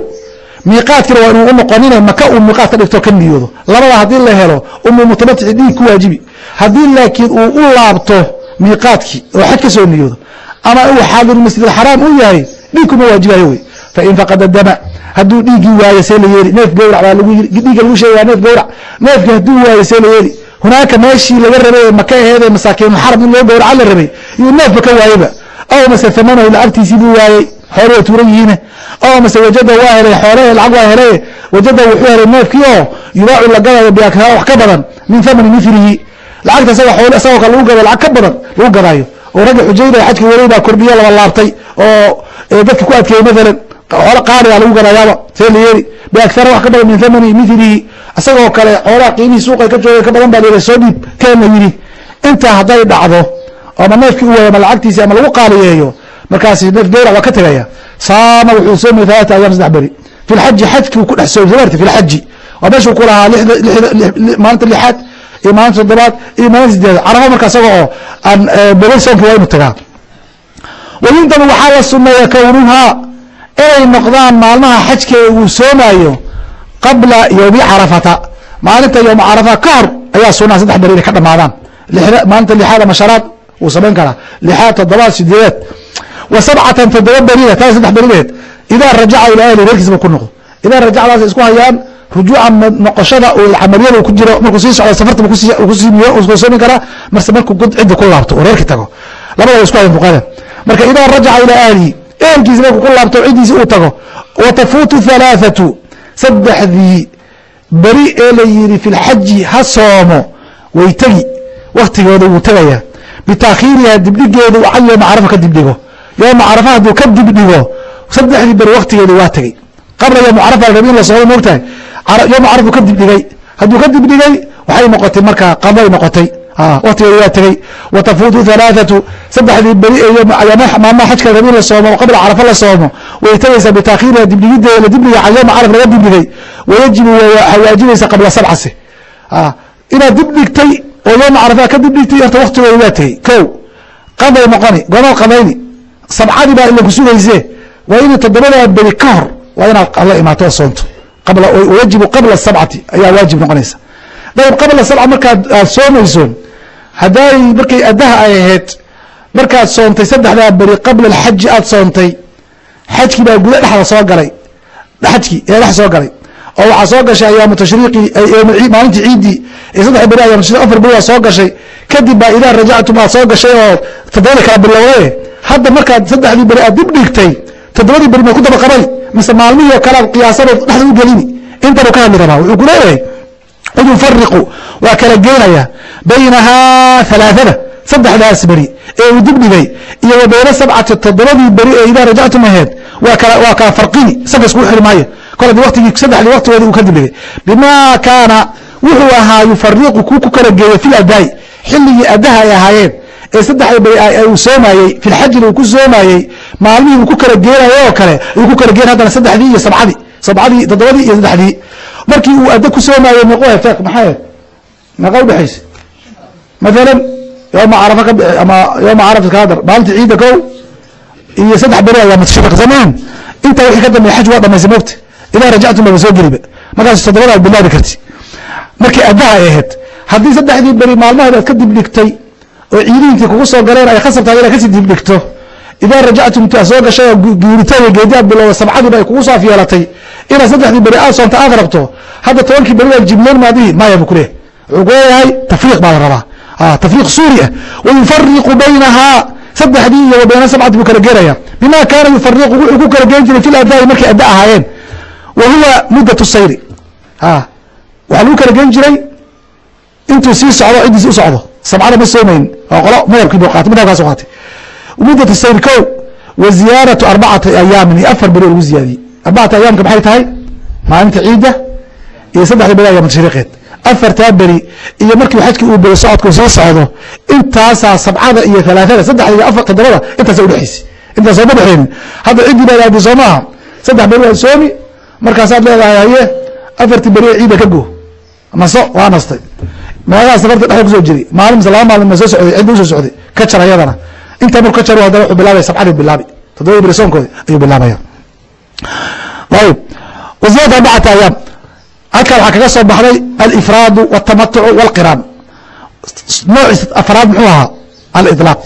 miiqaadkina waa inuu u noqonine maka uu miiqaad ka dhigto ka niyoodo labada haddii la helo umu mutamatici dhiig ku waajibi haddii laakiin uu u laabto miiqaadkii oo xaj ka soo niyoodo ama uu xaadiru masjid alxaraam u yahay dhiig kuma waajibayo wey fain faqada dama hadduu dhiiggii waayo see la yeeli neef gawrac baa lagu yiri dhiigga lagu sheegaya neef gawrac neefkii hadduu waayo see la yeeli hunaaka meeshii laga rabay maka aheedee masaakiinulxaram in loo gawraca la rabay iyuu neefba ka waayeba aw mase tamanahu lacagtiisii buu waayey xoole waa tuuran yihiine aw mase wajada waa helay xoole lacag waa helay wajada wuxuu helay neefkii oo yubaacu la gadayo biakraa wax ka badan min thamani milihi lacagta isaga xoole isagoo kale lagu gadayo lacag ka badan lagu gadaayo oo ragga xujayda xajka weley baa kordhiyo laba laabtay oo dadka ku adkeeyey maalan xoolo qaaliga lagu gadayaaba see la yeeli biakara wax ka badan min thamani milihi isagoo kale xoolaha qiimihii suuqa ka joogay ka badan baa la soo dhiib keen la yidhi. Intaa hadday dhacdo ama neefkii u waayo ama lacagtiisi ama lagu qaaliyeeyo markaasi neef gawrac waa ka tegaya saama wuxuu soomay alaata ayaam saddex beri. Fi lxaji xajkii ku dhex soomay somarti fi lxaji waa meeshuu ku lahaa maalinta lixaad iyo maalinta toddobaad iyo maalinta sideedaad carafo marka isaga oo aan bogay soomki waa inu tagaa. Wayundabu waxaa la suneeya kownuhaa inay noqdaan maalmaha xajkeeda uu soomaayo qabla yowmi carafata. Maalinta yowma carafa ka hor ayaa sunaa saddex beri inay ka dhamaadaan. Maalinta lixaad ama shanaad wuu samayn karaa. Lixaad toddobaad sideedaad wa sabcatan toddoba berida taa saddex berideed idaa rajaca ilaa ahli reerkiisaba ku noqdo idaa rajacdaas isku hayaan rujuuca noqoshada oo camaliyada ku jiro markuu sii socdo safarta kusoomi karaa marse markuu cidda ku laabto oo reerki tago. Labada isku hayan fuqada marka idaa rajaca ilaa ahlihi ehelkiisa markuu ku laabto ciddiisi uu tago. Wa tafuutu halaathatu saddexdii beri ee la yidhi fi lxaji ha soomo. Way tegi waktigooda wuu tegayaa bitaakhiiriha dibdhigeedu can yooma carafa ka dibdhigo. Yooma carafa hadduu ka dibdhigo saddexdii beri waktigeedu waa tegey qabla yooma carafa rabi in la soomo moogtahay yooma carafu ka dibdhigay. Hadduu ka dibdhigay waxay noqotay markaa qaday noqotay waktigeedu waa tegey wa tafuutu halaathatu saddexdii beri ee maalmaha xajka rabi in la soomo qabla carafa la soomo. Way tegaysaa bitaakhiiriha dibdhigideeda la dibdhiga can yooma caraf laga dibdhigay wayajibu waxay waajibaysa qabla sabcasi. Inaad dibdhigtay oo yooma carafa ka dibdhigtay horta waktigooda waa tegey ko qaday noqoni goomaad qadayni sabcadii baa ila kusugayse waa inay toddobadaa beri ka hor waa inaad la imaato oo soonto. Yajibu qabla sabcati ayaa waajib noqonaysa. Dayb qabla sabca markaad aad soomayso hadday markay addaha ay ahayd markaad soontay saddexdaa beri qabla alxaji aad soontay xajkii baa guda dhexda soo galay. Xajkii ee dhex soo galay. Oo waxaa soo gashay ayaamu tashriiqi maalintii ciiddii ee saddex beri ayaamu tashriq afar beri waa soo gashay. Kadib baa idaa rajactum aad soo gashay oo toddobadii kala bilowday hadda markaad saddexdii beri aad dib dhigtay toddobadii beri ma ku daba qabay mise maalmihii oo kale aad qiyaasadood dhexda u gelini. Intanuu ka hadli rabaa wuxuu ku leeyahay id yufariqu. Waa kala geenaya baynahaa halaaثada saddexdaas beri ee uu dib dhigay iyo wa bayna sabcati toddobadii beri ee idaa rajactum aheed. Waa kala farqini saga iskugu xiri maayo. Kol haddii watigii saddexdii waktigoodi uu ka dib dhigay bima kaana wuxuu ahaa yufariqu ku ku kala geeyo fi adaai xilligii addaha ay ahaayeen ee saddexda beri uu soomayey fi lxajina uu ku soomayey maalmihii uu ku kala geenayo oo kale ayuu ku kala geen haddana saddexdii iyo sabcadii sabcadii toddobadii iyo saddexdii. Markii uu addo ku soomayey meequ hefeeq maxay meeqa udhexaysa mathalan yooma carafa ka ama yooma carafa ka hadar maalinta ciidda kow iyo saddex beri ayaa mutashriq samaan intaa wixii ka dambeya xaj waa dhamaysay mogta idaa rajactum baba soo geliba. Markaas toddobadaad bilaabi karti. Markii addaha ay ahayd haddii saddexdii beri maalmaheed aad ka dib dhigtay oo ciidihinkii kugu soo galeen ay khasab tahay inaad ka sii dib dhigto idaa rajactum intaa soo gashay oo guuritada geedi aad bilowda sabcadiiba ay kugu saaf yeelatay inaad saddexdii beri aad soonta aad rabto hadda tobankii beri aad jibloon maadihi maya buu ku leeyahy wuxuu ku leeyahay tafriiq baa la rabaa. Tafriiq suuri ah. Wayufariqu baynahaa saddexdii iyo wa bayna sabcati buu kala geenaya bima kaana yufariqu wuxuu ku kala geen jiray fi ladaa'i markay adda ahaayeen. Wa huwa muddat sayri. Waxaa lagu kala geen jiray intuu sii socdo ciddiisi u socdo. Sabcada ma soomayn. Waa qolo madhabkii buu qaatay madhabkaasu qaatay muddat sayri kow wa ziyaaratu arbacati ayaamin iyo afar beri lagu ziyaadiyey arbacata ayaamka maxay tahay maalinta ciidda iyo saddexda beri ayaam tashriiqeed afartaa beri iyo markii xajki uu beri socodku soo socdo intaasaa sabcada iyo alaaada saddexda iyo afar toddobada intaasa udhexaysay intaas sooma dhexeynin hadda ciddii baad aadi soo maaha saddex beri waad soomi markaasaad leedahay haye afartii beri ee ciidda ka go naso waa nastay meelaha safarta dhexda ku soo jiri maalin mise laba maalin ma soo socday cidda u soo socday ka jar ayadana intaa marku ka jar haddana wuxuu bilaabaya sabcadii bilaabi toddobadii beri soonkoodi ayuu bilaabaya ayib wasiyada arbacata ayaam halkaa waxaa kaga soo baxday alifraadu wاtamatucu wاlqiraan nooci afraad muxuu ahaa aliطlaaq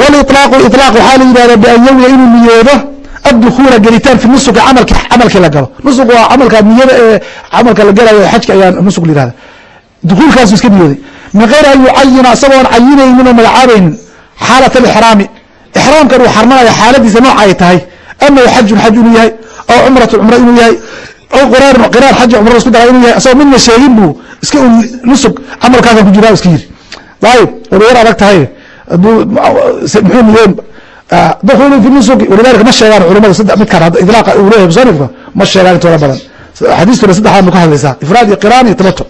wاliطlaaqu iطlaaq waxaa la yidhahda bian yawiya inuu niyoodo addukuula gelitaan fi nusuki amalki camalkii la galo nusuq waa camalka niyada ee camalka la galayo xajka ayaa nusuq la yihahda dukuulkaasu iska niyooday min gayri an yucayina isagoon cayinaynin oo magacaabaynin xaalat alixraami ixraamkan uu xarmanaya xaaladiisa nooca ay tahay anahu xajun xaj inuu yahay aw cumratu cumro inuu yahay qiraar qiraar xaji cumrada isku dara inuu yahay asagoo midna sheegin buu iska nusug camalkaasan ku jiraa iska yiri ayib wada yar adag tahay muxuu niyoon dukhulu fi nusuki walidalika ma sheegaan culimadu saddex midkaan idlaaqa uu leeyahay musanifka ma sheegaan intooda badan xadiistuna saddexaan bu ka hadlaysaa ifraad iyo qiraan iyo tamato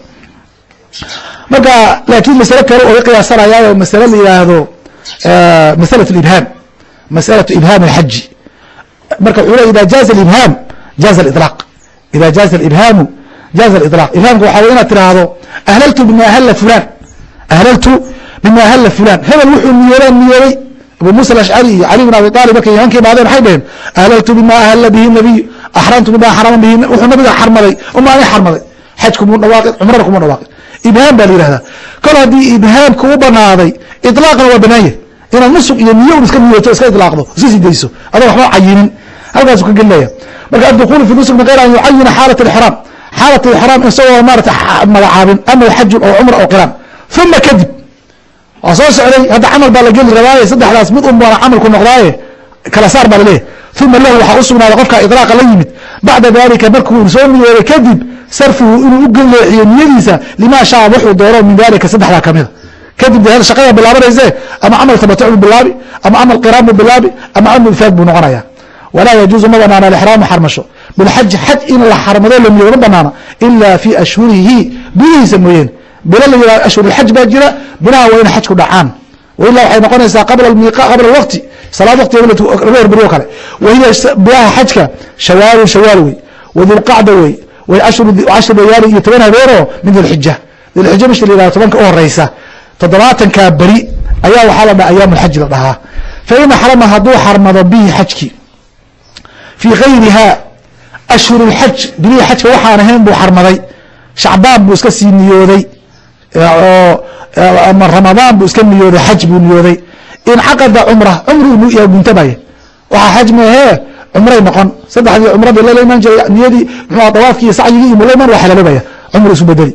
marka laakiin masale kale oga qiyaasanayaayo masale la yihaahdo masalat ibhaam masalatu ibhaam alxaji marka wuxuu le ida jaaza alibhaam jaaza aliطlaaq ida jaaza alibhaamu jaaza aliطlaaq ibhaamka waxa wey inaad tiraahdo ahlaltu bima ahalla fulan ahlaltu bima ahalla fulan hebel wuxuu niyoodaan niyooday abu musa alashcari iyo cali bin abi aalib markay nimankii imaadeen waxay dhaheen ahlaltu bima ahalla bihi nabiy axramtu bima xarama bihi wuxuu nabiga xarmaday uma ani xarmaday xaj kumuu dhawaaqin cumrada kumuu dhawaaqin ibhaam baa la yihahdaa kol haddii ibhaamka u banaaday ilaaqna waa banaanya inaad nusug iyo niyo un iska niyooto iska ilaaqdo iska adoo waxba cayinin halkaasu ka gelinaya marka addukuulu fi nusug min an yucayina xaalat alixraam xaalat alixraam isagoo maarata magacaabin ama xajun oo cumra oo qiraan. Uma kadib. Waa soo socday hadda camal baa la geli rabaaye saddexdaas mid un baana camalku noqdaaye kala saar baa laleeyahy uma lahu waxaa u sugnaaday qofka iطlaaqa la yimid. Bacda dalika markuu soo niyooday kadib sarfuhu inuu u geleeciyo niyadiisa lima shaa wuxuu doono min dalika saddexdaa kamida kadib de shaqada bilaabanayse ama camal tamatuc buu bilaabi ama camal qiraan buu bilaabi ama camal ifaad buu noqonaya. Walaa yajuuzu ma banaana alixraamu xarmasho. Bilxaji xaj in la xarmado la niyoodo ma banaana ila fi ashhurihi bidihiisa mooyeene bilo la yihahdo ashhurulxaj baa jira bilaha waa ina xajku dhacaan. Wailaa waxay noqonaysaa qabla alwaqti salaad waqtiga laga horberiyo kale. Wahiya bilaha xajka shawaalun shawaal wey. Wadulqacda wey. Way cashru layaali iyo toban habeenoo min dilxija dilxija bisha la yihahdo tobanka u horeysa toddobaatankaa beri ayaa waxaa la dhaha ayaam lxaji la dhahaa. Fain axrama hadduu xarmado bihi xajki. Fii gayrihaa ashhur lxaj bilihii xajka waxaan ahayn buu xarmaday. Shacbaan buu iska sii niyooday. Ama ramadaan buu iska niyooday xaj buu niyooday incaqada cumra cumri yaa guntamaya waxaa xaj meehee cumray noqon saddexdii cumradii lala iman jiray niyadii mxua dawaafkii sacyigii iyo mula iman waa xalaalobaya cumri isu bedeli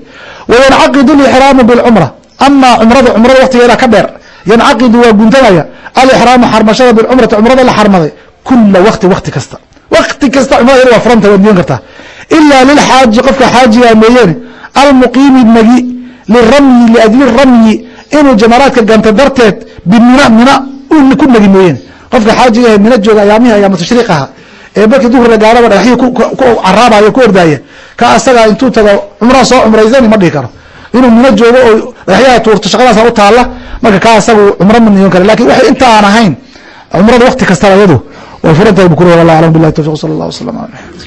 wayancaqidu lixraamu bilcumra amaa cumrada cumrada waktigeeda ka dheer yancaqidu waa guntamaya alixraamu xarmashada bilcumrati cumrada la xarmaday kula wakti wakti kasta wakti kasta cumrada waa furanta waad niyon kartaa ilaa lilxaaji qofka xaajiga mooyeene almuqiimi nagi liramyi liajli ramyi inuu jamaraadka ganta darteed bimina mina ku nagi mooyeene qofka xaajiga mina jooga ayaamihi ayaama tashriiq aha ee markii duhurka gaaraba dhagaxyii ku caraabayo ku ordaaya ka asagaa intuu tago cumraa soo cumraysani ma dhihi karo. Inuu mina joogo oo dhagaxyaha tuurto shaqadaasa u taalla marka ka asagu cumro ma niyon kara laakiin waxay inta aan ahayn cumrada wakti kastaba iyadu way furantahay bu ku wallah alam billahi tawfiq sala allah wasalam aleh